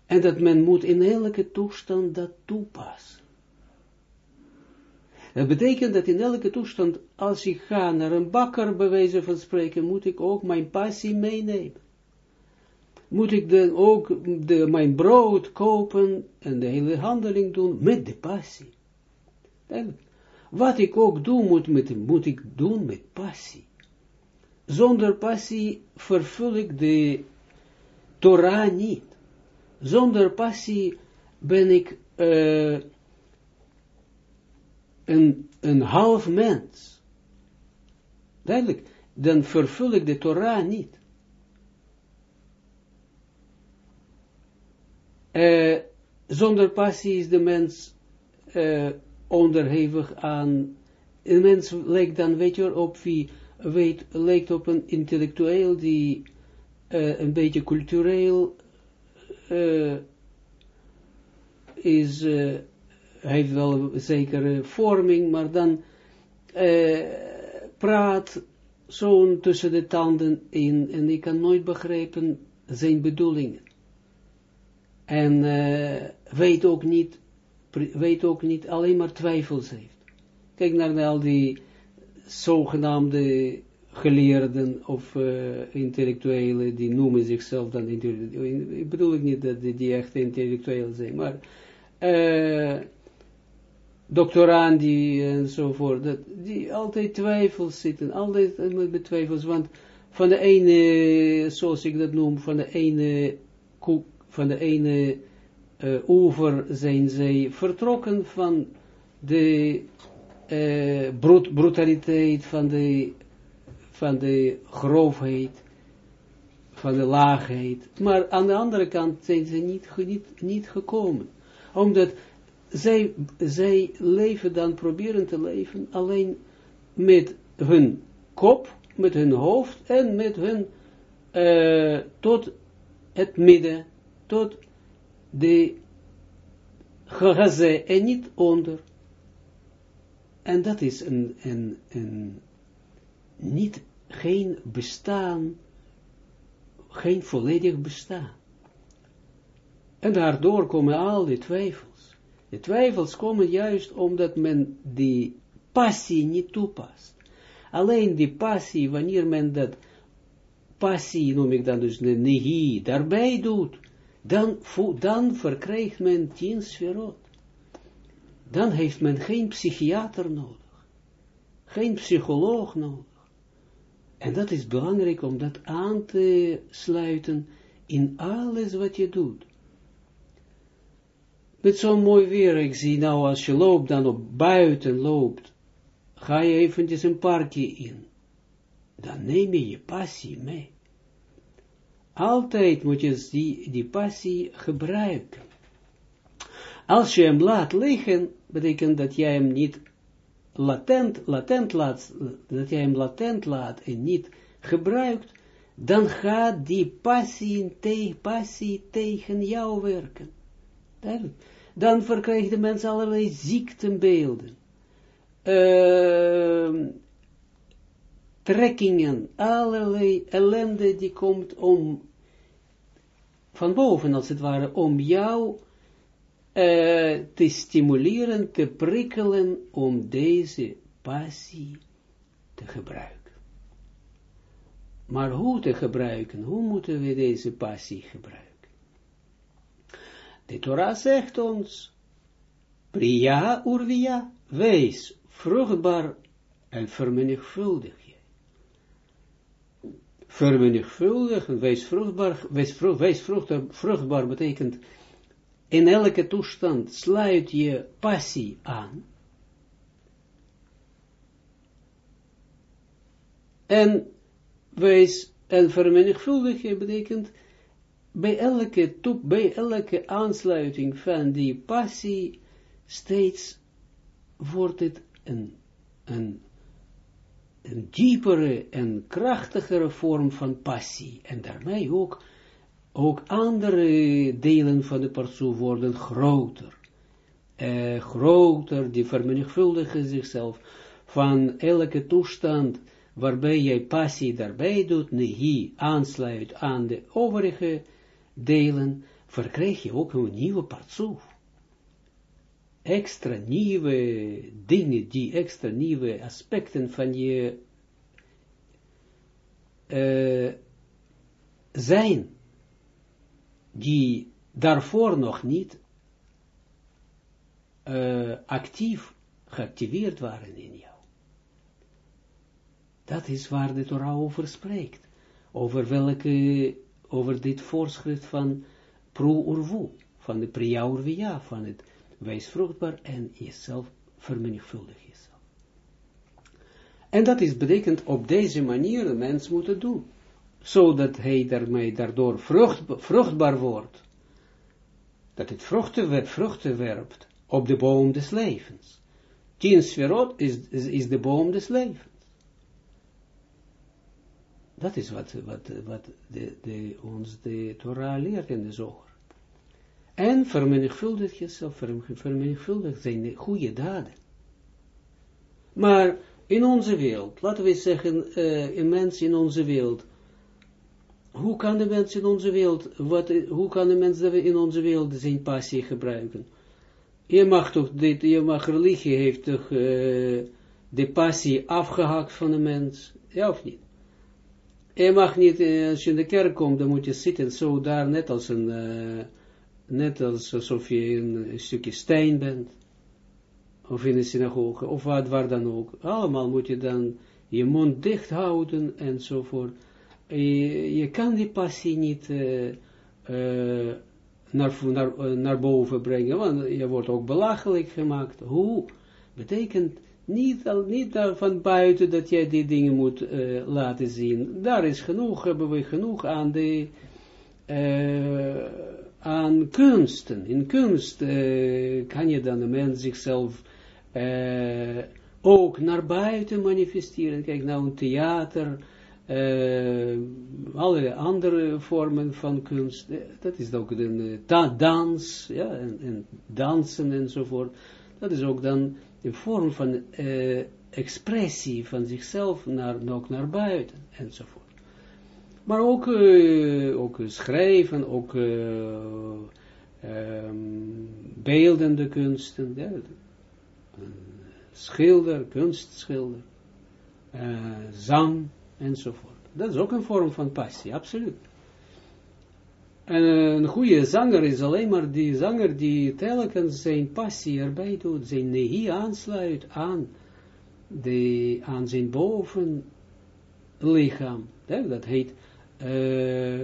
En dat men moet in elke toestand dat toepassen. Dat betekent dat in elke toestand, als ik ga naar een bakker, wijze van spreken, moet ik ook mijn passie meenemen. Moet ik dan ook de, mijn brood kopen en de hele handeling doen met de passie. Wat ik ook doe, moet, met, moet ik doen met passie. Zonder passie vervul ik de Torah niet. Zonder passie ben ik uh, een, een half mens. Duidelijk, dan vervul ik de Torah niet. Uh, zonder passie is de mens uh, onderhevig aan, een mens lijkt dan, weet je op wie, weet, lijkt op een intellectueel die uh, een beetje cultureel is, heeft wel een zekere vorming, maar dan uh, praat zo'n tussen de tanden in en ik kan nooit begrijpen zijn bedoelingen. En uh, weet ook niet, weet ook niet, alleen maar twijfels heeft. Kijk naar al die zogenaamde geleerden of uh, intellectuelen, die noemen zichzelf dan intellectuelen. Ik bedoel ik niet dat die, die echt intellectueel zijn, maar doctorandi enzovoort, dat die altijd twijfels zitten, altijd met twijfels, want van de ene, zoals ik dat noem, van de ene, van de ene uh, over zijn zij vertrokken van de brut brutaliteit, van de, van de grofheid, van de laagheid, maar aan de andere kant zijn ze niet, niet, niet gekomen, omdat zij, zij leven dan, proberen te leven, alleen met hun kop, met hun hoofd en met hun, uh, tot het midden, tot de gazé en niet onder. En dat is een, een, een niet, geen bestaan, geen volledig bestaan. En daardoor komen al die twijfels. De twijfels komen juist omdat men die passie niet toepast. Alleen die passie, wanneer men dat passie, noem ik dan dus de nehi, daarbij doet, dan, dan verkrijgt men tien sferot. Dan heeft men geen psychiater nodig, geen psycholoog nodig. En dat is belangrijk om dat aan te sluiten in alles wat je doet met zo'n mooi weer, ik zie nou als je loopt, dan op buiten loopt, ga je eventjes een parkje in. Dan neem je je passie mee. Altijd moet je die, die passie gebruiken. Als je hem laat liggen, betekent dat jij hem niet latent, latent laat, dat jij hem latent laat en niet gebruikt, dan gaat die passie, te, passie tegen jou werken. Dan verkrijgt de mens allerlei ziektenbeelden. Uh, trekkingen, allerlei ellende die komt om, van boven als het ware, om jou uh, te stimuleren, te prikkelen om deze passie te gebruiken. Maar hoe te gebruiken? Hoe moeten we deze passie gebruiken? De Torah zegt ons, Priya Urvia, wees vruchtbaar en vermenigvuldig je. Vermenigvuldig, wees vruchtbaar, wees, vrucht, wees vruchtbaar, vruchtbaar betekent in elke toestand sluit je passie aan. En wees en vermenigvuldigen betekent bij elke, bij elke aansluiting van die passie steeds wordt het een, een, een diepere en krachtigere vorm van passie. En daarmee ook, ook andere delen van de partsoe worden groter. Uh, groter, die vermenigvuldigen zichzelf van elke toestand waarbij jij passie daarbij doet, nehi aansluit aan de overige delen, verkrijg je ook een nieuwe partsoef. Extra nieuwe dingen, die extra nieuwe aspecten van je uh, zijn, die daarvoor nog niet uh, actief geactiveerd waren in jou. Dat is waar de Torah over spreekt. Over welke, over dit voorschrift van pro-urvu, van de priya van het wees vruchtbaar en jezelf vermenigvuldig jezelf. En dat is betekend op deze manier de mens moet het doen. Zodat hij daarmee daardoor vrucht, vruchtbaar wordt. Dat het vruchten, vruchten werpt op de boom des levens. Tien sferot is, is de boom des levens. Dat is wat, wat, wat de, de, ons de Torah leert in de zoger. En vermenigvuldig jezelf, vermenigvuldig zijn goede daden. Maar in onze wereld, laten we zeggen, uh, een mens in onze wereld, hoe kan de mens in onze wereld, wat, hoe kan de mens in onze wereld zijn passie gebruiken? Je mag toch, dit, je mag, religie heeft toch uh, de passie afgehakt van de mens, ja of niet? Je mag niet, eh, als je in de kerk komt, dan moet je zitten zo daar, net als een, uh, net als alsof je een, stukje steen bent. Of in een synagoge, of wat, waar dan ook. Allemaal moet je dan je mond dicht houden, enzovoort. Je, je kan die passie niet uh, naar, naar, naar boven brengen, want je wordt ook belachelijk gemaakt. Hoe? Betekent niet, al, niet van buiten dat jij die dingen moet uh, laten zien. Daar is genoeg, hebben we genoeg aan de uh, aan kunsten. In kunst uh, kan je dan de mens zichzelf ook naar buiten manifesteren. Kijk nou een theater, allerlei andere vormen van kunst. Dat is ook een dans, ja, en, en dansen enzovoort. Dat is ook dan een vorm van uh, expressie van zichzelf naar, ook naar buiten, enzovoort. Maar ook, uh, ook schrijven, ook uh, um, beeldende kunsten, schilder, kunstschilder, zang, enzovoort. Dat is ook een vorm van passie, absoluut. En een goede zanger is alleen maar die zanger die telkens zijn passie erbij doet, zijn nehi aansluit aan, de, aan zijn bovenlichaam. Dat heet, uh,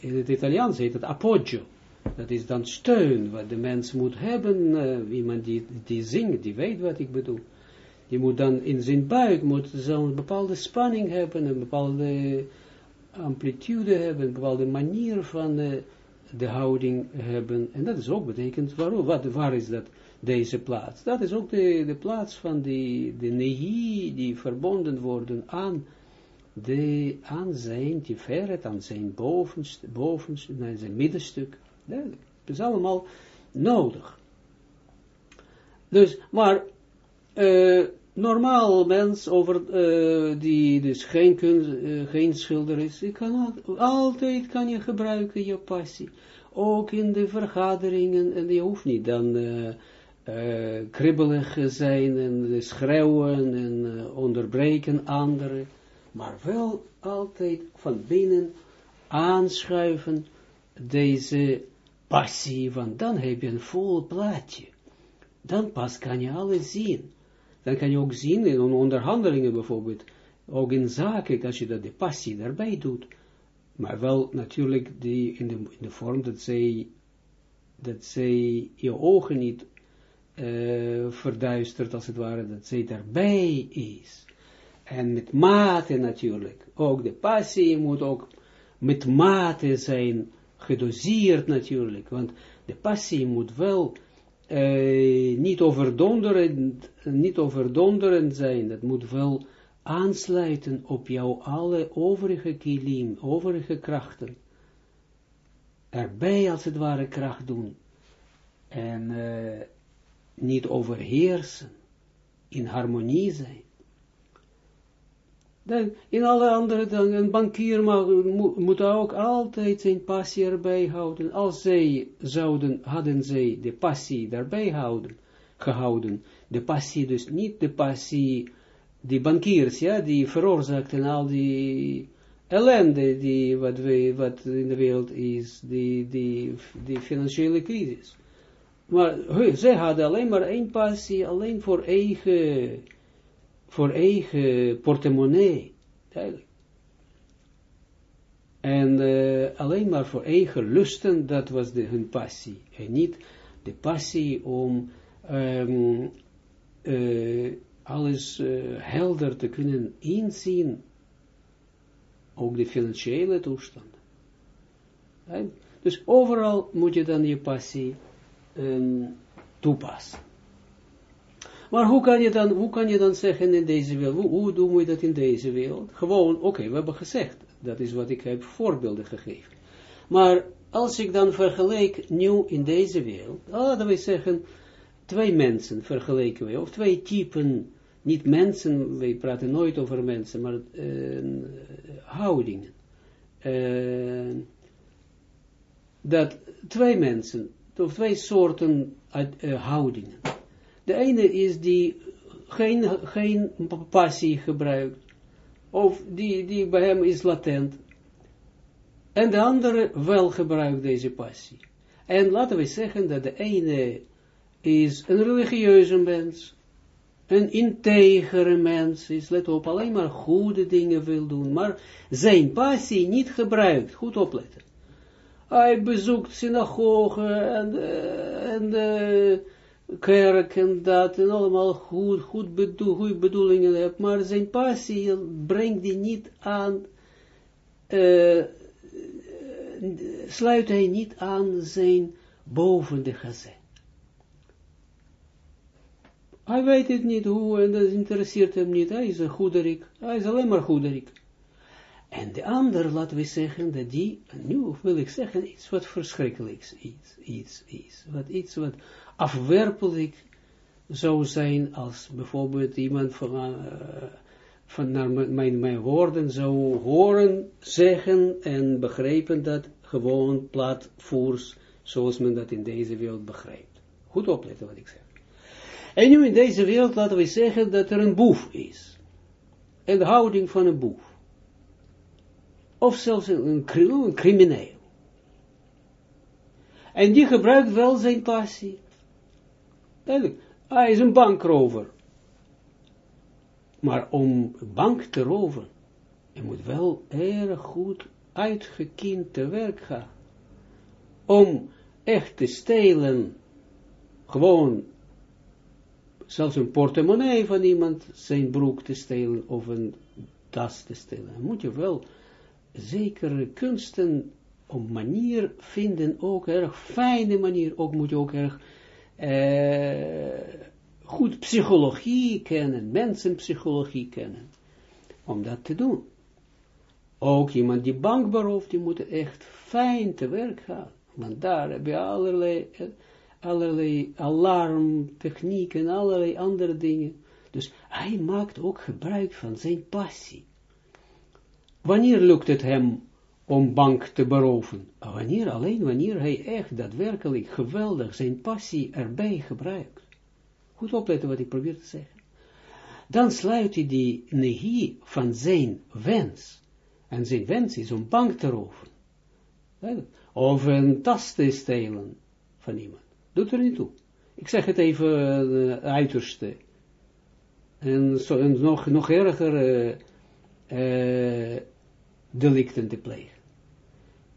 in het Italiaans heet het appoggio. Dat is dan steun, wat de mens moet hebben, uh, iemand die, die zingt, die weet wat ik bedoel. Die moet dan in zijn buik, moet zo'n bepaalde spanning hebben, een bepaalde amplitude hebben, een bepaalde manier van de, de houding hebben. En dat is ook betekent, waarom, wat, waar is dat, deze plaats? Dat is ook de, de plaats van die, de nehi, die verbonden worden aan, de, aan zijn tiferet, aan zijn bovenste, bovenste, aan zijn middenstuk. Dat is allemaal nodig. Dus, maar, uh, normaal mens over, uh, die dus geen, kunst, uh, geen schilder is, kan altijd kan je gebruiken je passie. Ook in de vergaderingen, en je hoeft niet dan uh, kribbelig zijn en schreeuwen en onderbreken anderen, maar wel altijd van binnen aanschuiven deze passie, want dan heb je een vol plaatje. Dan pas kan je alles zien dan kan je ook zien in onderhandelingen bijvoorbeeld, ook in zaken, als je dat de passie daarbij doet, maar wel natuurlijk die, in, de, in de vorm dat zij dat zij je ogen niet uh, verduistert, als het ware, dat zij daarbij is. En met mate natuurlijk. Ook de passie moet ook met mate zijn gedoseerd natuurlijk. Want de passie moet wel uh, niet overdonderend, niet overdonderend zijn. Dat moet wel aansluiten op jouw alle overige kilim, overige krachten. Erbij als het ware kracht doen. En uh, niet overheersen. In harmonie zijn. Dan, in alle andere, dan, een bankier mag, moet ook altijd zijn passie erbij houden. Als zij zouden, hadden zij de passie daarbij houden, gehouden. De passie dus niet de passie, die bankiers, ja, die veroorzaakten al die ellende, die, wat, we, wat in de wereld is, die, die, die financiële crisis. Maar zij hadden alleen maar één passie, alleen voor eigen voor eigen portemonnee. En uh, alleen maar voor eigen lusten, dat was de, hun passie. En niet de passie om um, alles uh, helder te kunnen inzien, ook de financiële toestand. Dus overal moet je dan je passie um, toepassen. Maar hoe kan je dan, hoe kan je dan zeggen in deze wereld, hoe, doen we dat in deze wereld? Gewoon, oké, we hebben gezegd, dat is wat ik heb voorbeelden gegeven. Maar als ik dan vergelijk nu in deze wereld, laten we zeggen, twee mensen vergelijken we, of twee typen, niet mensen, wij praten nooit over mensen, maar uh, houdingen. Uh, dat twee mensen, of twee soorten uh, houdingen. De ene is die geen, geen passie gebruikt, of die, die bij hem is latent. En de andere wel gebruikt deze passie. En laten we zeggen dat de ene is een religieuze mens, een integere mens is, let op, alleen maar goede dingen wil doen, maar zijn passie niet gebruikt, goed opletten. Hij bezoekt synagogen en, eh, en uh, kerk en dat en allemaal goed, goed bedoel, goede bedoelingen hebt, maar zijn passie brengt die niet aan, uh, sluit hij niet aan zijn boven de gazet. Hij weet het niet hoe en dat interesseert hem niet. Hij is een goederik. Hij is alleen maar goederik. En de ander, laten we zeggen, dat die, nu wil ik zeggen, iets wat verschrikkelijks iets, iets is. Wat iets wat afwerpelijk zou zijn als bijvoorbeeld iemand van, uh, van naar mijn, mijn woorden zou horen, zeggen en begrijpen dat gewoon platvoers, zoals men dat in deze wereld begrijpt. Goed opletten wat ik zeg. En nu in deze wereld laten we zeggen dat er een boef is. En de houding van een boef. Of zelfs een, een crimineel. En die gebruikt wel zijn passie. Duidelijk. Hij is een bankrover. Maar om bank te roven, je moet wel erg goed uitgekiend te werk gaan. Om echt te stelen, gewoon zelfs een portemonnee van iemand, zijn broek te stelen of een tas te stelen. Dan moet je wel zekere kunsten op manier vinden, ook erg fijne manier, ook moet je ook erg uh, goed psychologie kennen, mensenpsychologie kennen, om dat te doen. Ook iemand die bank berooft, die moet echt fijn te werk gaan, want daar heb je allerlei, allerlei alarmtechnieken, allerlei andere dingen. Dus hij maakt ook gebruik van zijn passie. Wanneer lukt het hem om bank te beroven. Wanneer, alleen wanneer hij echt daadwerkelijk geweldig zijn passie erbij gebruikt. Goed opletten wat ik probeer te zeggen. Dan sluit hij die negie van zijn wens. En zijn wens is om bank te roven. Of een tas te stelen van iemand. Doet er niet toe. Ik zeg het even uh, uiterste. En, zo, nog, nog erger uh, delicten te plegen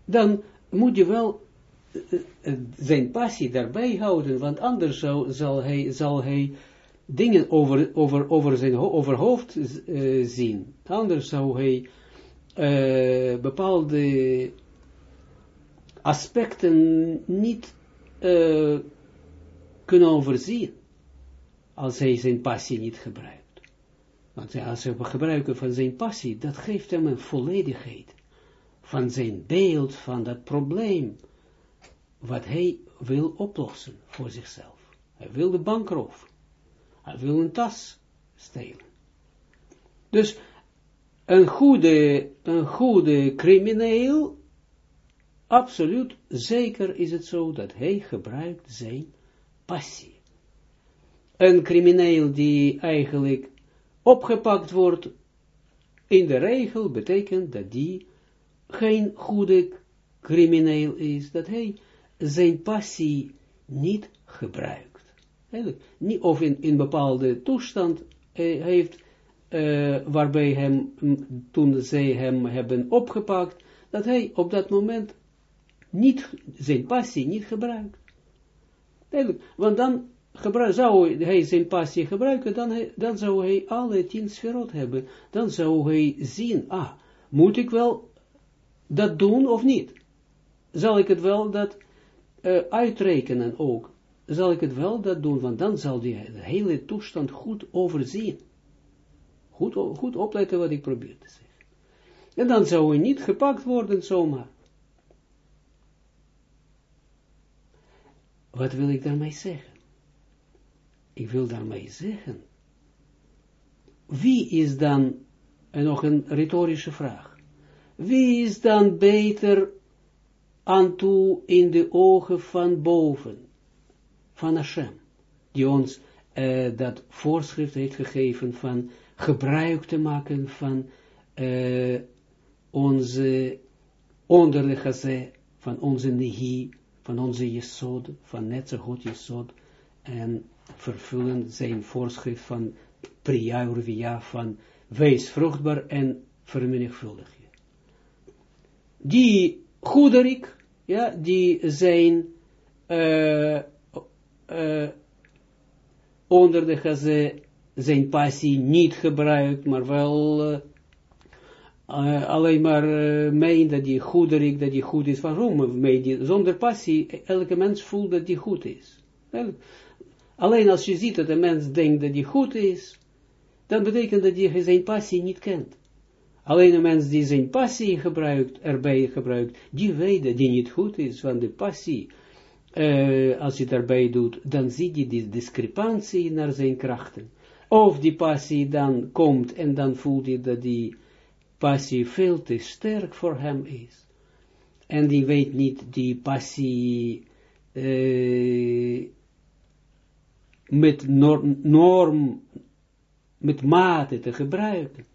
dan moet je wel zijn passie daarbij houden, want anders zal, zal, hij, zal hij dingen over, over, over zijn over hoofd uh, zien. Anders zou hij bepaalde aspecten niet kunnen overzien, als hij zijn passie niet gebruikt. Want als we gebruiken van zijn passie, dat geeft hem een volledigheid van zijn beeld, van dat probleem, wat hij wil oplossen voor zichzelf. Hij wil de bankroof. Hij wil een tas stelen. Dus een goede, een goede crimineel, absoluut zeker is het zo dat hij gebruikt zijn passie. Een crimineel die eigenlijk opgepakt wordt, in de regel betekent dat die geen goede crimineel is, dat hij zijn passie niet gebruikt. Of in een bepaalde toestand eh, heeft, uh, waarbij hem, toen zij hem hebben opgepakt, dat hij op dat moment niet, zijn passie niet gebruikt. Want dan zou hij zijn passie gebruiken, dan, dan zou hij alle tien sferot hebben. Dan zou hij zien, ah, moet ik wel dat doen of niet? Zal ik het wel dat uh, uitrekenen ook? Zal ik het wel dat doen? Want dan zal die hele toestand goed overzien. Goed, goed opletten wat ik probeer te zeggen. En dan zou hij niet gepakt worden zomaar. Wat wil ik daarmee zeggen? Ik wil daarmee zeggen, wie is dan, en nog een retorische vraag, wie is dan beter aan toe in de ogen van boven, van Hashem, die ons uh, dat voorschrift heeft gegeven van gebruik te maken van uh, onze onder de gazé, van onze nehi, van onze jesod, van netzachot jesod, en vervullen zijn voorschrift van priya urvia, van wees vruchtbaar en vermenigvuldig je. Die goederik, ja, die zijn uh, uh, onder de gazé zijn passie niet gebruikt, maar wel uh, alleen maar uh, meen dat die goederik, dat die goed is. Waarom? Die, zonder passie, elke mens voelt dat die goed is. Alleen als je ziet dat een mens denkt dat hij goed is, dan betekent dat hij zijn passie niet kent. Alleen een mens die zijn passie gebruikt, erbij gebruikt, die weet dat hij niet goed is, van de passie, uh, als je erbij doet, dan zie je die discrepantie naar zijn krachten. Of die passie dan komt en dan voelt hij dat die passie veel te sterk voor hem is. En die weet niet die passie uh, met norm, met mate te gebruiken.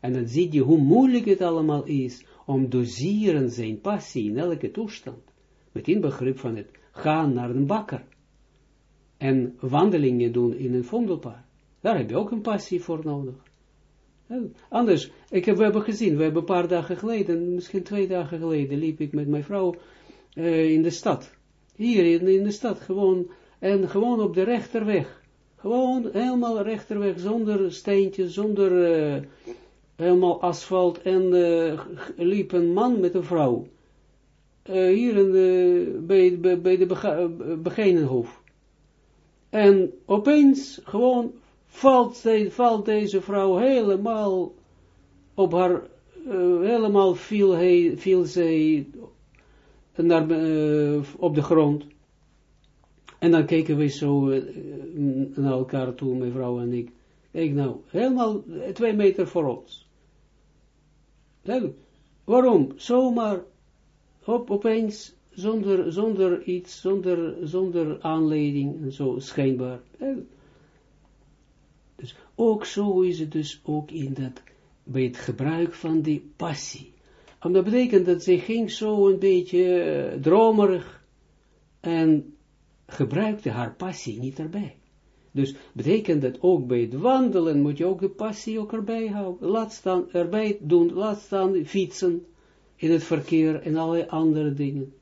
En dan zie je hoe moeilijk het allemaal is om doseren zijn passie in elke toestand. Met inbegrip van het gaan naar een bakker. En wandelingen doen in een vondelpaar. Daar heb je ook een passie voor nodig. Anders, ik heb, we hebben gezien, we hebben een paar dagen geleden, misschien twee dagen geleden, liep ik met mijn vrouw uh, in de stad. Hier in, in de stad, gewoon en gewoon op de rechterweg. Gewoon helemaal rechterweg, zonder steentjes, zonder uh, helemaal asfalt. En uh, liep een man met een vrouw. Uh, hier in bij, bij, de Beginenhof. En opeens gewoon valt, valt deze vrouw helemaal op haar, helemaal viel, hij, viel zij naar, op de grond. En dan keken we zo uh, naar elkaar toe, mijn vrouw en ik. Kijk nou, helemaal twee meter voor ons. Waarom? Zomaar op, opeens, zonder, zonder iets, zonder, zonder aanleiding en zo, schijnbaar. Dus ook zo is het dus ook in dat, bij het gebruik van die passie. En dat betekent dat ze ging zo een beetje dromerig en gebruikte haar passie niet erbij. Dus betekent dat ook bij het wandelen moet je ook de passie ook erbij houden. Laat staan, erbij doen, laat staan fietsen in het verkeer en allerlei andere dingen.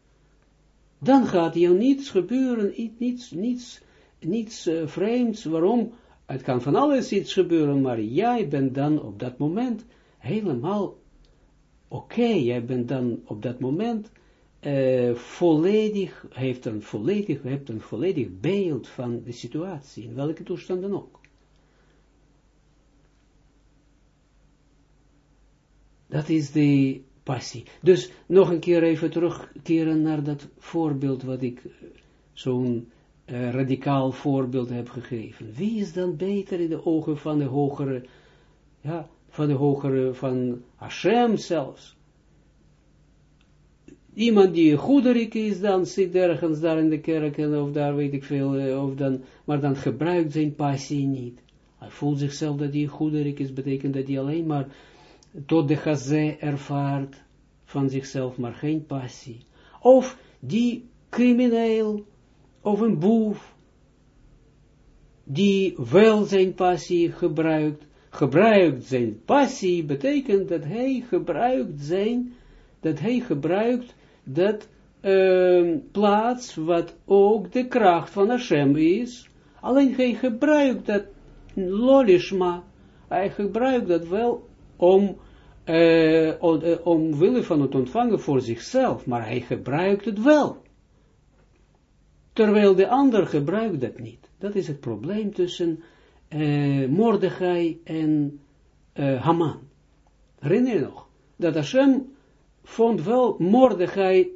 dan gaat hier niets gebeuren, niets, niets, niets uh, vreemds. Waarom? Het kan van alles iets gebeuren, maar jij bent dan op dat moment helemaal oké. Jij bent dan op dat moment uh, volledig, heeft een volledig, hebt een volledig beeld van de situatie, in welke toestand dan ook. Dat is de passie. Dus nog een keer even terugkeren naar dat voorbeeld wat ik, eh, zo'n uh, radicaal voorbeeld heb gegeven. Wie is dan beter in de ogen van de hogere, ja, van de hogere, van Hashem zelfs? Iemand die goederik is, dan zit ergens daar in de kerk, of daar weet ik veel, eh, of dan, maar dan gebruikt zijn passie niet. Hij voelt zichzelf dat hij goederik is, betekent dat hij alleen maar tot de gazé ervaart van zichzelf, maar geen passie. Of die crimineel, of een boef, die wel zijn passie gebruikt, gebruikt zijn passie, betekent dat hij gebruikt zijn, dat hij gebruikt dat uh, plaats wat ook de kracht van Hashem is, alleen hij gebruikt dat lolishma, hij gebruikt dat wel om uh, omwille van het ontvangen voor zichzelf, maar hij gebruikt het wel. Terwijl de ander gebruikt dat niet. Dat is het probleem tussen uh, Mordechai en Haman. Herinner je nog? Dat Hashem vond wel Mordechai,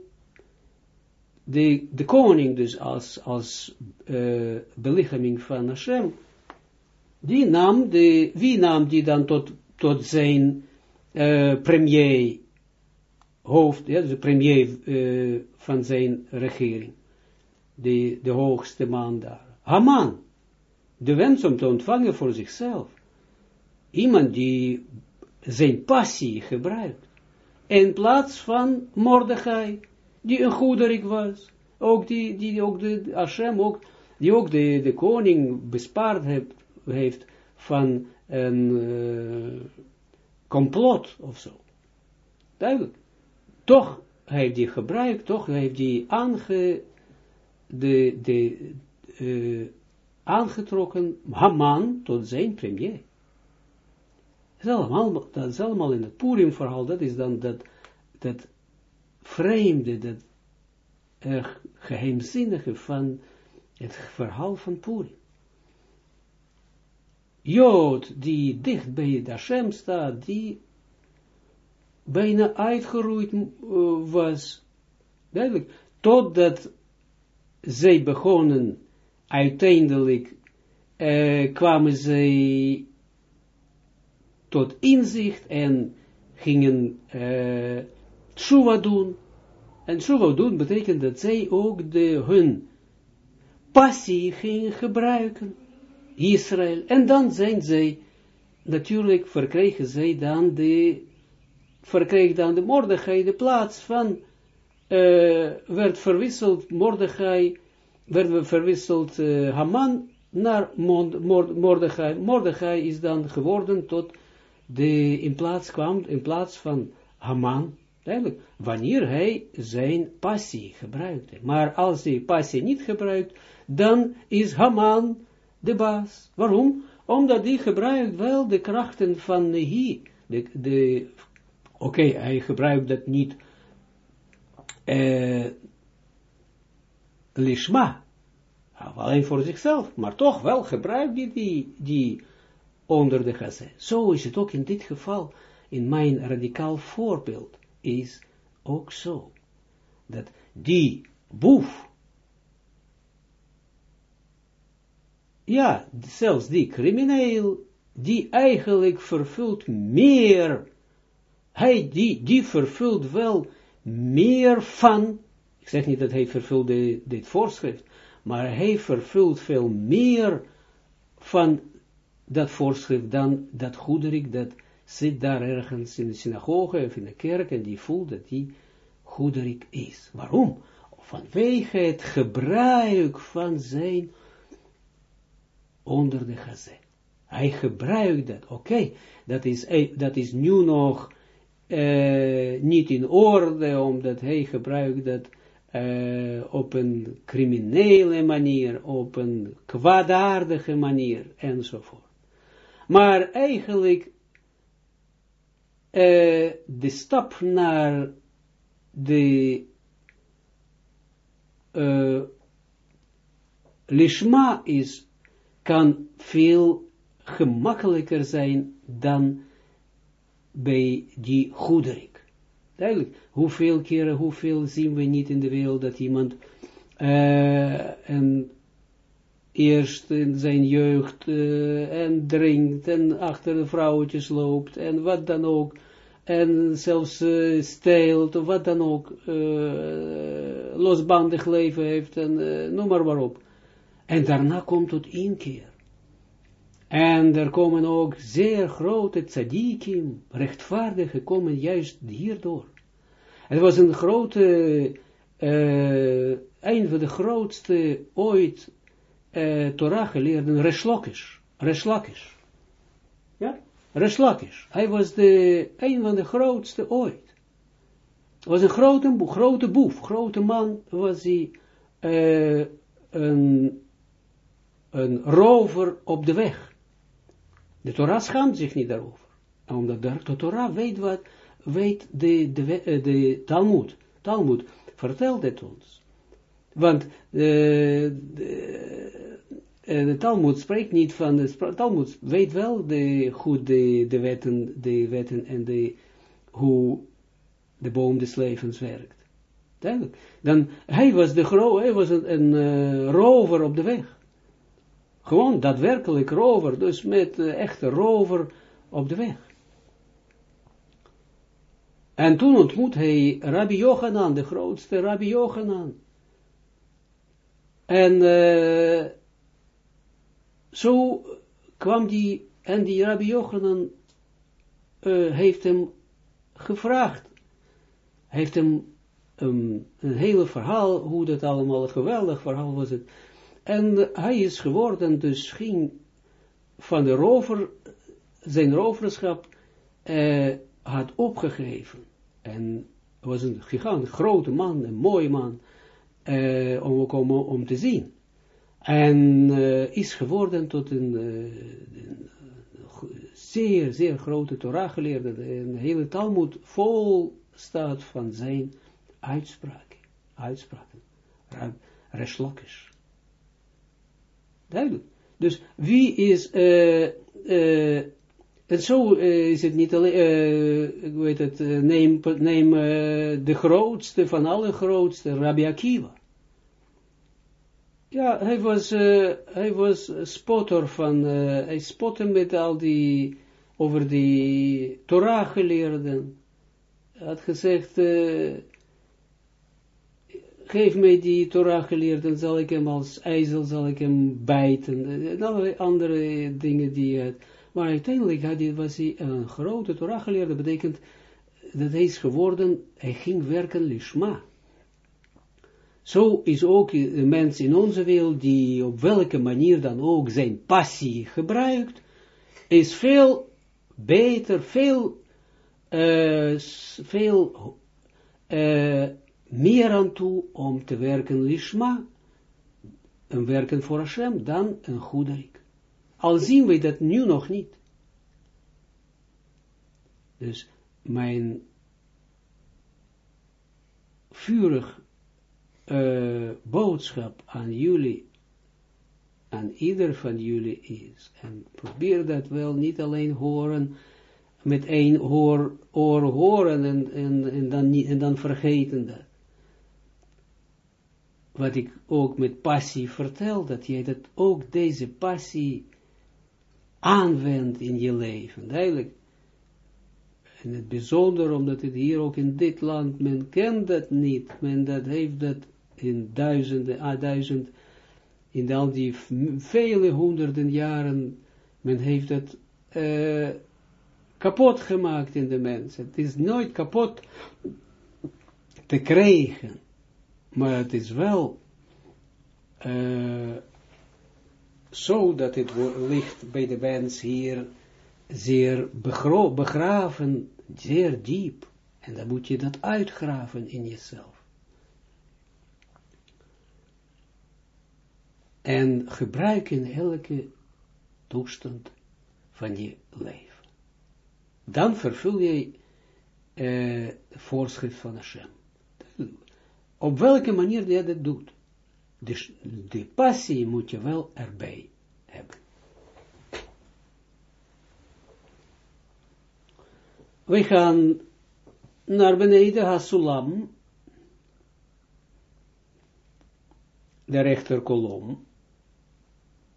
de, de koning dus als, als uh, belichaming van Hashem, die nam de, wie nam die dan tot, tot zijn uh, premier, hoofd, ja, de premier uh, van zijn regering, de, de hoogste man daar. Haman, de wens om te ontvangen voor zichzelf. Iemand die zijn passie gebruikt. In plaats van Mordechai, die een goederik was. Ook die, die ook de Hashem, ook, die ook de, de koning bespaard heeft, heeft van een uh, complot of zo. Duidelijk. Toch heeft hij gebruikt, toch heeft hij aange, de, de, uh, aangetrokken Haman tot zijn premier. Allemaal, dat is allemaal in het Purim verhaal, dat is dan dat, dat vreemde, dat uh, geheimzinnige van het verhaal van Purim. Jood die dicht bij Hashem staat, die bijna uitgeroeid uh, was, duidelijk, totdat zij begonnen, uiteindelijk uh, kwamen zij tot inzicht en gingen uh, tshuva doen. En tshuva doen betekent dat zij ook de, hun passie gingen gebruiken. Israël. En dan zijn zij, natuurlijk verkregen zij dan de, verkreeg dan de Mordechai de plaats van, uh, werd verwisseld, Mordechai, werd verwisseld uh, Haman naar Mordechai. Mordechai is dan geworden tot de, in plaats kwam, in plaats van Haman, eigenlijk, wanneer hij zijn passie gebruikte. Maar als hij passie niet gebruikt, dan is Haman de baas. Waarom? Omdat die gebruikt wel de krachten van Nehi. De, Oké, hij gebruikt dat niet uh, lishma, alleen voor zichzelf, maar toch wel gebruikt hij die, die onder de gazé. Zo is het ook in dit geval, in mijn radicaal voorbeeld, is ook zo. Dat die boef, ja, zelfs die crimineel, die eigenlijk vervult meer, hij, die, die vervult wel meer van, ik zeg niet dat hij vervult dit voorschrift, maar hij vervult veel meer van dat voorschrift dan dat goederik, dat zit daar ergens in de synagoge of in de kerk en die voelt dat die goederik is. Waarom? Vanwege het gebruik van zijn onder de gazé. Hij gebruikt dat, oké, dat, is, eh, dat is nu nog uh, niet in orde, omdat hij gebruikt dat uh, op een criminele manier, op een kwaadaardige manier, enzovoort. Maar eigenlijk, uh, de stap naar de uh, lishma is, kan veel gemakkelijker zijn dan bij die goederik. Duidelijk, hoeveel keren, hoeveel zien we niet in de wereld dat iemand uh, en eerst in zijn jeugd uh, en drinkt en achter de vrouwtjes loopt en wat dan ook en zelfs uh, steelt of wat dan ook losbandig leven heeft en noem maar waarop. En daarna komt tot inkeer. En er komen ook zeer grote tzadikim, rechtvaardigen, komen juist hierdoor. Het was een grote, een van de grootste ooit uh, Torah geleerden, Reshlakish. Reshlakish. Ja? Reshlakish. Hij was de, een van de grootste ooit. was een grote, grote boef, grote man was hij, uh, een, een rover op de weg. De Torah schaamt zich niet daarover. Omdat de Torah weet wat, weet de, de, eh, de Talmud. Talmud vertelt het ons. Want de, de, eh, de Talmud spreekt niet van, de Talmud weet wel de, goed de, de, wetten, de wetten en de, hoe de boom des levens werkt. Duidelijk. Dan, hij was, de gro hij was een, een uh, rover op de weg. Gewoon daadwerkelijk rover, dus met echte rover op de weg. En toen ontmoet hij Rabbi Yochanan, de grootste Rabbi Yochanan. En uh, zo kwam die, en die Rabbi Yochanan uh, heeft hem gevraagd, heeft hem um, een hele verhaal, hoe dat allemaal, een geweldig verhaal was het, en hij is geworden, dus ging van de rover, zijn roverschap, uh, had opgegeven. En was een gigant, grote man, een mooie man, uh, om, om, te zien. En uh, is geworden tot een, een, zeer, zeer grote Torah geleerde. Een hele Talmud vol staat van zijn uitspraken. Uitspraken. Reshlakish. Duidelijk. Dus wie is, uh, en zo uh, is het niet alleen, ik weet het, neem, neem de grootste van alle grootste, Rabbi Akiva. Ja, hij was, hij was spotter van, hij spotte met al die, over die Torah geleerden. Hij had gezegd, geef mij die Torah geleerd, dan zal ik hem als ijzel, zal ik hem bijten, en allerlei andere dingen die hij maar uiteindelijk had hij, was hij een grote Torah geleerd, dat betekent, dat hij is geworden, hij ging werken lishma. Zo is ook de mens in onze wereld, die op welke manier dan ook zijn passie gebruikt, is veel beter, veel, uh, veel uh, meer aan toe om te werken lishma, een werken voor Hashem, dan een goederik. Al zien we dat nu nog niet. Dus mijn vurig uh, boodschap aan jullie, aan ieder van jullie is, en probeer dat wel niet alleen horen, met één oor, oor horen en, en, en, dan, niet, en dan vergeten dat wat ik ook met passie vertel, dat jij dat ook deze passie aanwendt in je leven, duidelijk. En het bijzonder, omdat het hier ook in dit land, men kent dat niet, men dat heeft dat in duizenden, ah, duizend, in al die vele honderden jaren, men heeft dat uh, kapot gemaakt in de mensen. Het is nooit kapot te krijgen. Maar het is wel uh, zo dat het ligt bij de mens hier zeer begraven, zeer diep. En dan moet je dat uitgraven in jezelf. En gebruiken elke toestand van je leven. Dan vervul je eh, voorschrift van Hashem. Op welke manier jij dat doet. Dus de passie moet je wel erbij hebben. We gaan naar beneden, Hasulam, de rechterkolom,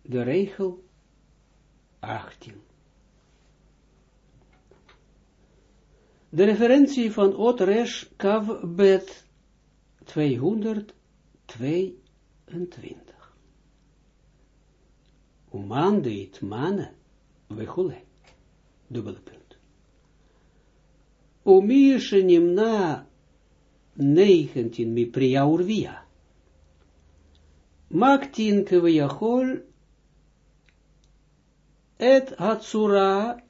de regel 18. De referentie van Otresh Kav Bet 222. Uman deit mannen, wechule. Dubbele punt. Umirshe nimna 19 mi priya urvia. Maktin kevejachol et hatsura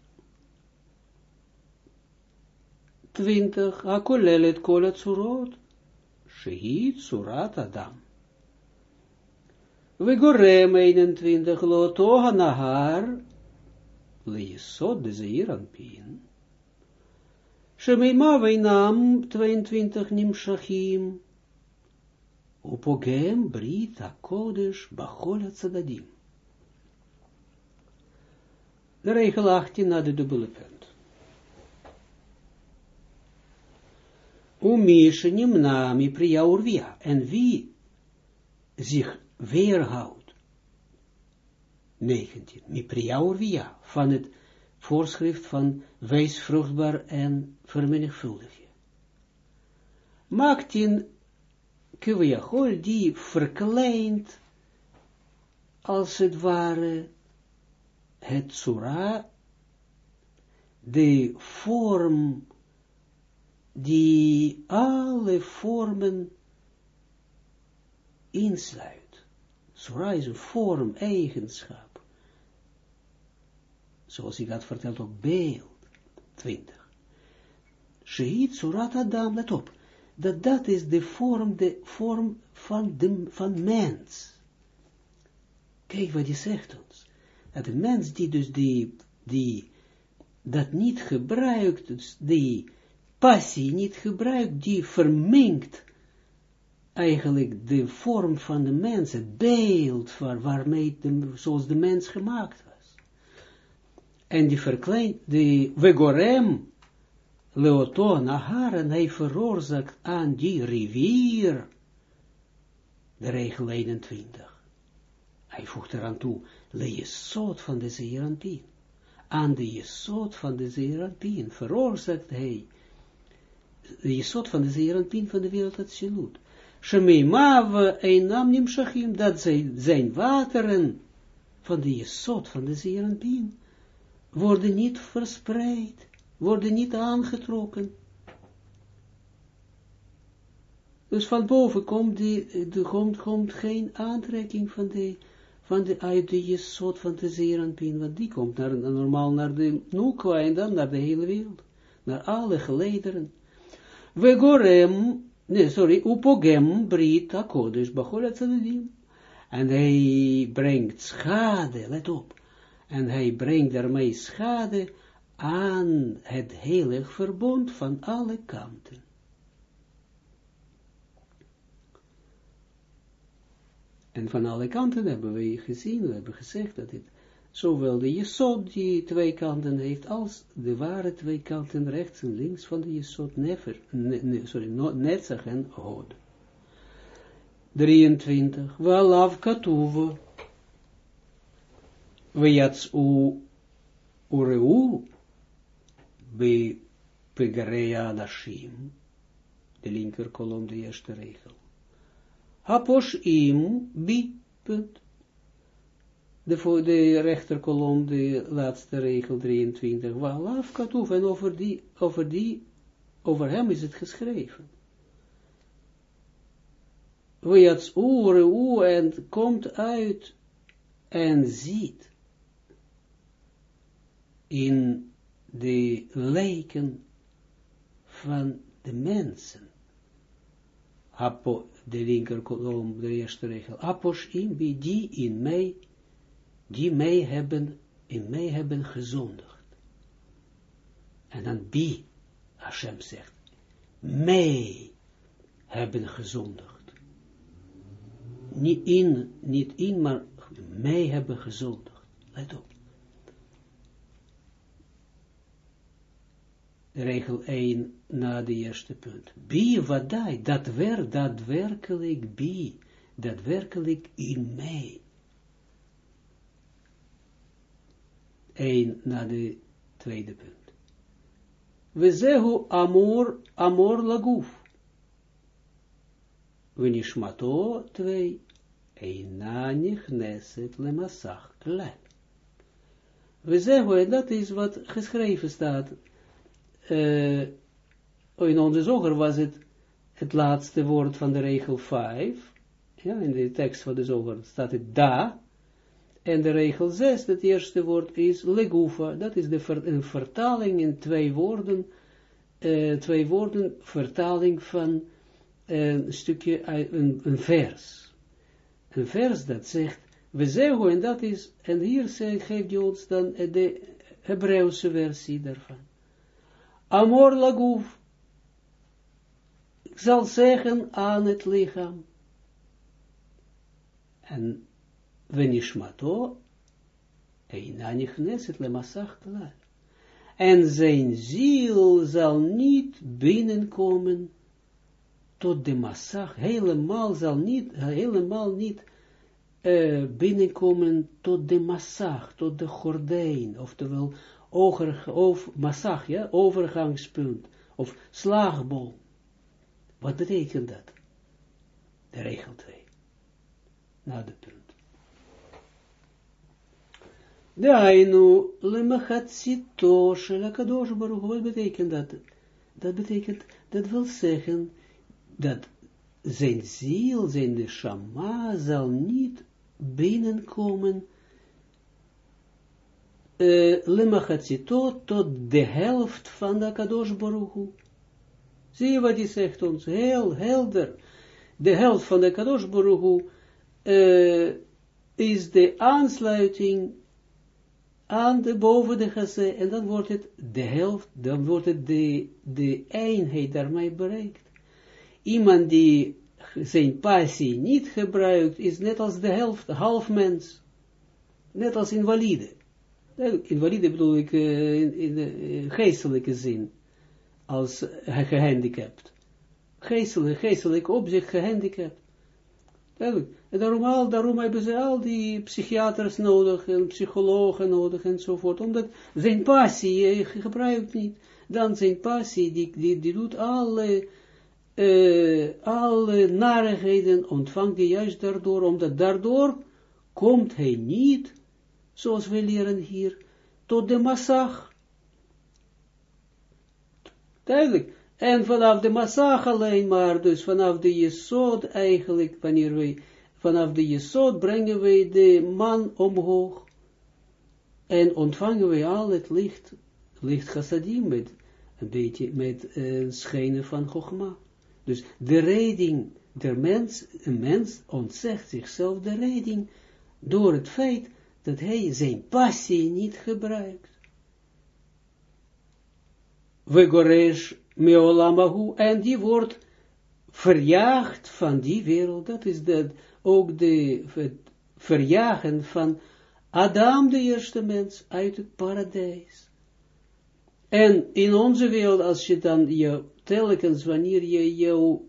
20, akolelet kol surot, shehi surat adam. We gorem 21, lo toha nahar, leesod de zeiran pin. Shemeima veinam 22 nimshachim, upogem brit kodesh bachol tzadadim. De regel 18 na de dubbele punt. Umische nimna mi priya urvia. En wie zich weerhoudt. 19. Mi priya urvia. Van het voorschrift van wees vruchtbaar en vermenigvuldig je. Maakt in Kiviyachol die verkleint als het ware het surah de vorm die alle vormen insluit. Surah is een vorm, eigenschap. Zoals ik had verteld op beeld. 20. Shehid Surat Adam, let op. Dat dat is de vorm, de vorm van, de, van mens. Kijk wat hij zegt ons. Dat de mens die dus die, die dat niet gebruikt, dus die passie niet gebruikt, die vermengt eigenlijk de vorm van de mens, het beeld van waarmee de, zoals de mens gemaakt was. En die verkleint, die vegorem, leoto nahar, en hij veroorzaakt aan die rivier, de regel 21. Hij voegt eraan toe, le jesot van de zeeranpien. Aan de jesot van de zeeranpien veroorzaakt hij de jesot van de zeeranpien van de wereld Atsilut. Shemei mawe einam nimshachim, dat zijn wateren van de jesot van de zeeranpien worden niet verspreid, worden niet aangetrokken. Dus van boven komt, die, de, komt, komt geen aantrekking van de, van de, uit de jesot van de zeeranpien, want die komt naar, normaal naar de Nukwa en dan naar de hele wereld, naar alle gelederen. We gorem, nee, sorry, upogem brit kodesh bachol tzadidim. En hij brengt schade, let op. En hij brengt daarmee schade aan het heilig verbond van alle kanten. En van alle kanten hebben we gezien, we hebben gezegd dat het zowel de jesod die twee kanten heeft, als de ware twee kanten rechts en links van de jesod never, ne, sorry, no, netzach en hod. 23. Walav u ureu be pegareya nashim. De linker kolom, de eerste regel. Haposh im bi, punt de, voor de rechterkolom, de laatste regel 23, Walaf Katoef, en over die, over die, over hem is het geschreven. Weats oere oe en komt uit en ziet in de lijken van de mensen. apo, de linker kolom, de eerste regel, apos in die in mij, die mij hebben, in mij hebben gezondigd. En dan bi, Hashem zegt, mij hebben gezondigd. Niet in, niet in, maar mij hebben gezondigd. Let op. regel 1 na de eerste punt. Bi vadai, dat wer, daadwerkelijk bi, daadwerkelijk in mij. 1 na de tweede punt. We zeggen amor, amor laguf. We nishmato 2. Eina nichneset lemasach klep. We zeggen, dat is wat geschreven staat uh, in onze zoger was het het laatste woord van de regel 5. Ja, in de tekst van de zoger staat het da. En de regel 6, het eerste woord is legufa. Dat is de een vertaling in twee woorden. Uh, twee woorden vertaling van een stukje, een, een vers. Een vers dat zegt, we zeggen, en dat is, en hier geeft je ons dan de Hebreeuwse versie daarvan. Amor laguf. Ik zal zeggen aan het lichaam. En venishmato, einanich neset le masach klaar. En zijn ziel zal niet binnenkomen tot de massag, helemaal zal niet, helemaal niet uh, binnenkomen tot de massag, tot de gordijn, oftewel over, of massag, ja, overgangspunt, of slaagbol. Wat betekent dat? De regel 2. Na de punt. Dainu lemachatsito shelakadosh baruch. Wat betekent dat? Dat betekent, dat wil zeggen, dat zijn ziel, zijn de shama, zal niet binnenkomen uh, lemachatito tot de helft van de Kadosh Zie wat hij zegt ons? Heel helder. De helft van de Kadosh is de aansluiting aan de boven de en dan wordt het de helft, dan wordt het de, de eenheid daarmee bereikt. Iemand die zijn passie niet gebruikt, is net als de helft, half mens. Net als invalide. Invalide bedoel ik uh, in, uh, geestelijke zin, als uh, gehandicapt. Geestelijk, geestelijk opzicht gehandicapt. Daarom, al, daarom hebben ze al die psychiaters nodig en psychologen nodig enzovoort, omdat zijn passie gebruikt niet. Dan zijn passie, die, die, die doet alle, uh, alle narigheden, ontvangt hij juist daardoor, omdat daardoor komt hij niet zoals we leren hier, tot de massag. Duidelijk. En vanaf de massag alleen maar, dus vanaf de jesod eigenlijk, wanneer wij, vanaf de jesod brengen wij de man omhoog. En ontvangen wij al het licht, licht chassadim met een beetje met uh, schijnen van Chogma. Dus de reding der mens, een mens ontzegt zichzelf de reding door het feit dat hij zijn passie niet gebruikt. We goresh meolamahu, en die wordt verjaagd van die wereld, dat is dat ook de, het verjagen van Adam, de eerste mens, uit het paradijs. En in onze wereld, als je dan je telkens, wanneer je jouw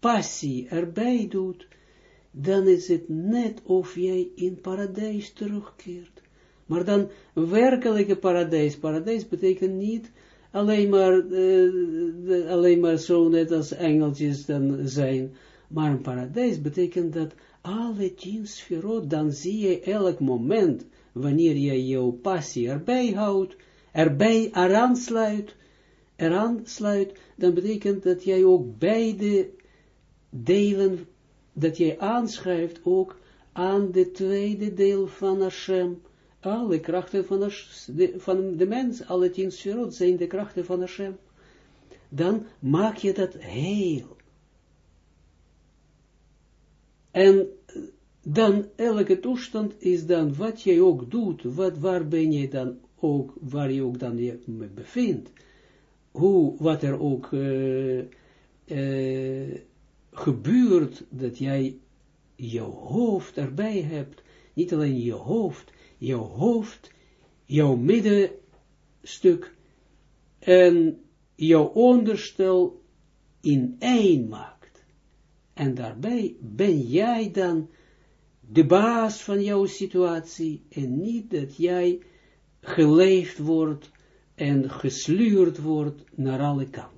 passie erbij doet, dan is het net of jij in paradijs terugkeert. Maar dan werkelijke paradijs. Paradijs betekent niet alleen maar, uh, alleen maar zo net als engeltjes dan zijn. Maar een paradijs betekent dat alle tien sferot, dan zie je elk moment, wanneer je jouw passie erbij houdt, erbij eraan sluit, eraan sluit, dan betekent dat jij ook beide delen dat jij aanschrijft ook aan de tweede deel van Hashem. Alle krachten van, de, van de mens, alle tien sferot zijn de krachten van Hashem. Dan maak je dat heel. En dan elke toestand is dan wat jij ook doet, wat, waar ben je dan ook, waar je ook dan je bevindt, hoe, wat er ook uh, uh, gebeurt, dat jij je hoofd erbij hebt, niet alleen je hoofd, jouw hoofd, jouw middenstuk en jouw onderstel in één maakt. En daarbij ben jij dan de baas van jouw situatie en niet dat jij geleefd wordt en gesluurd wordt naar alle kanten.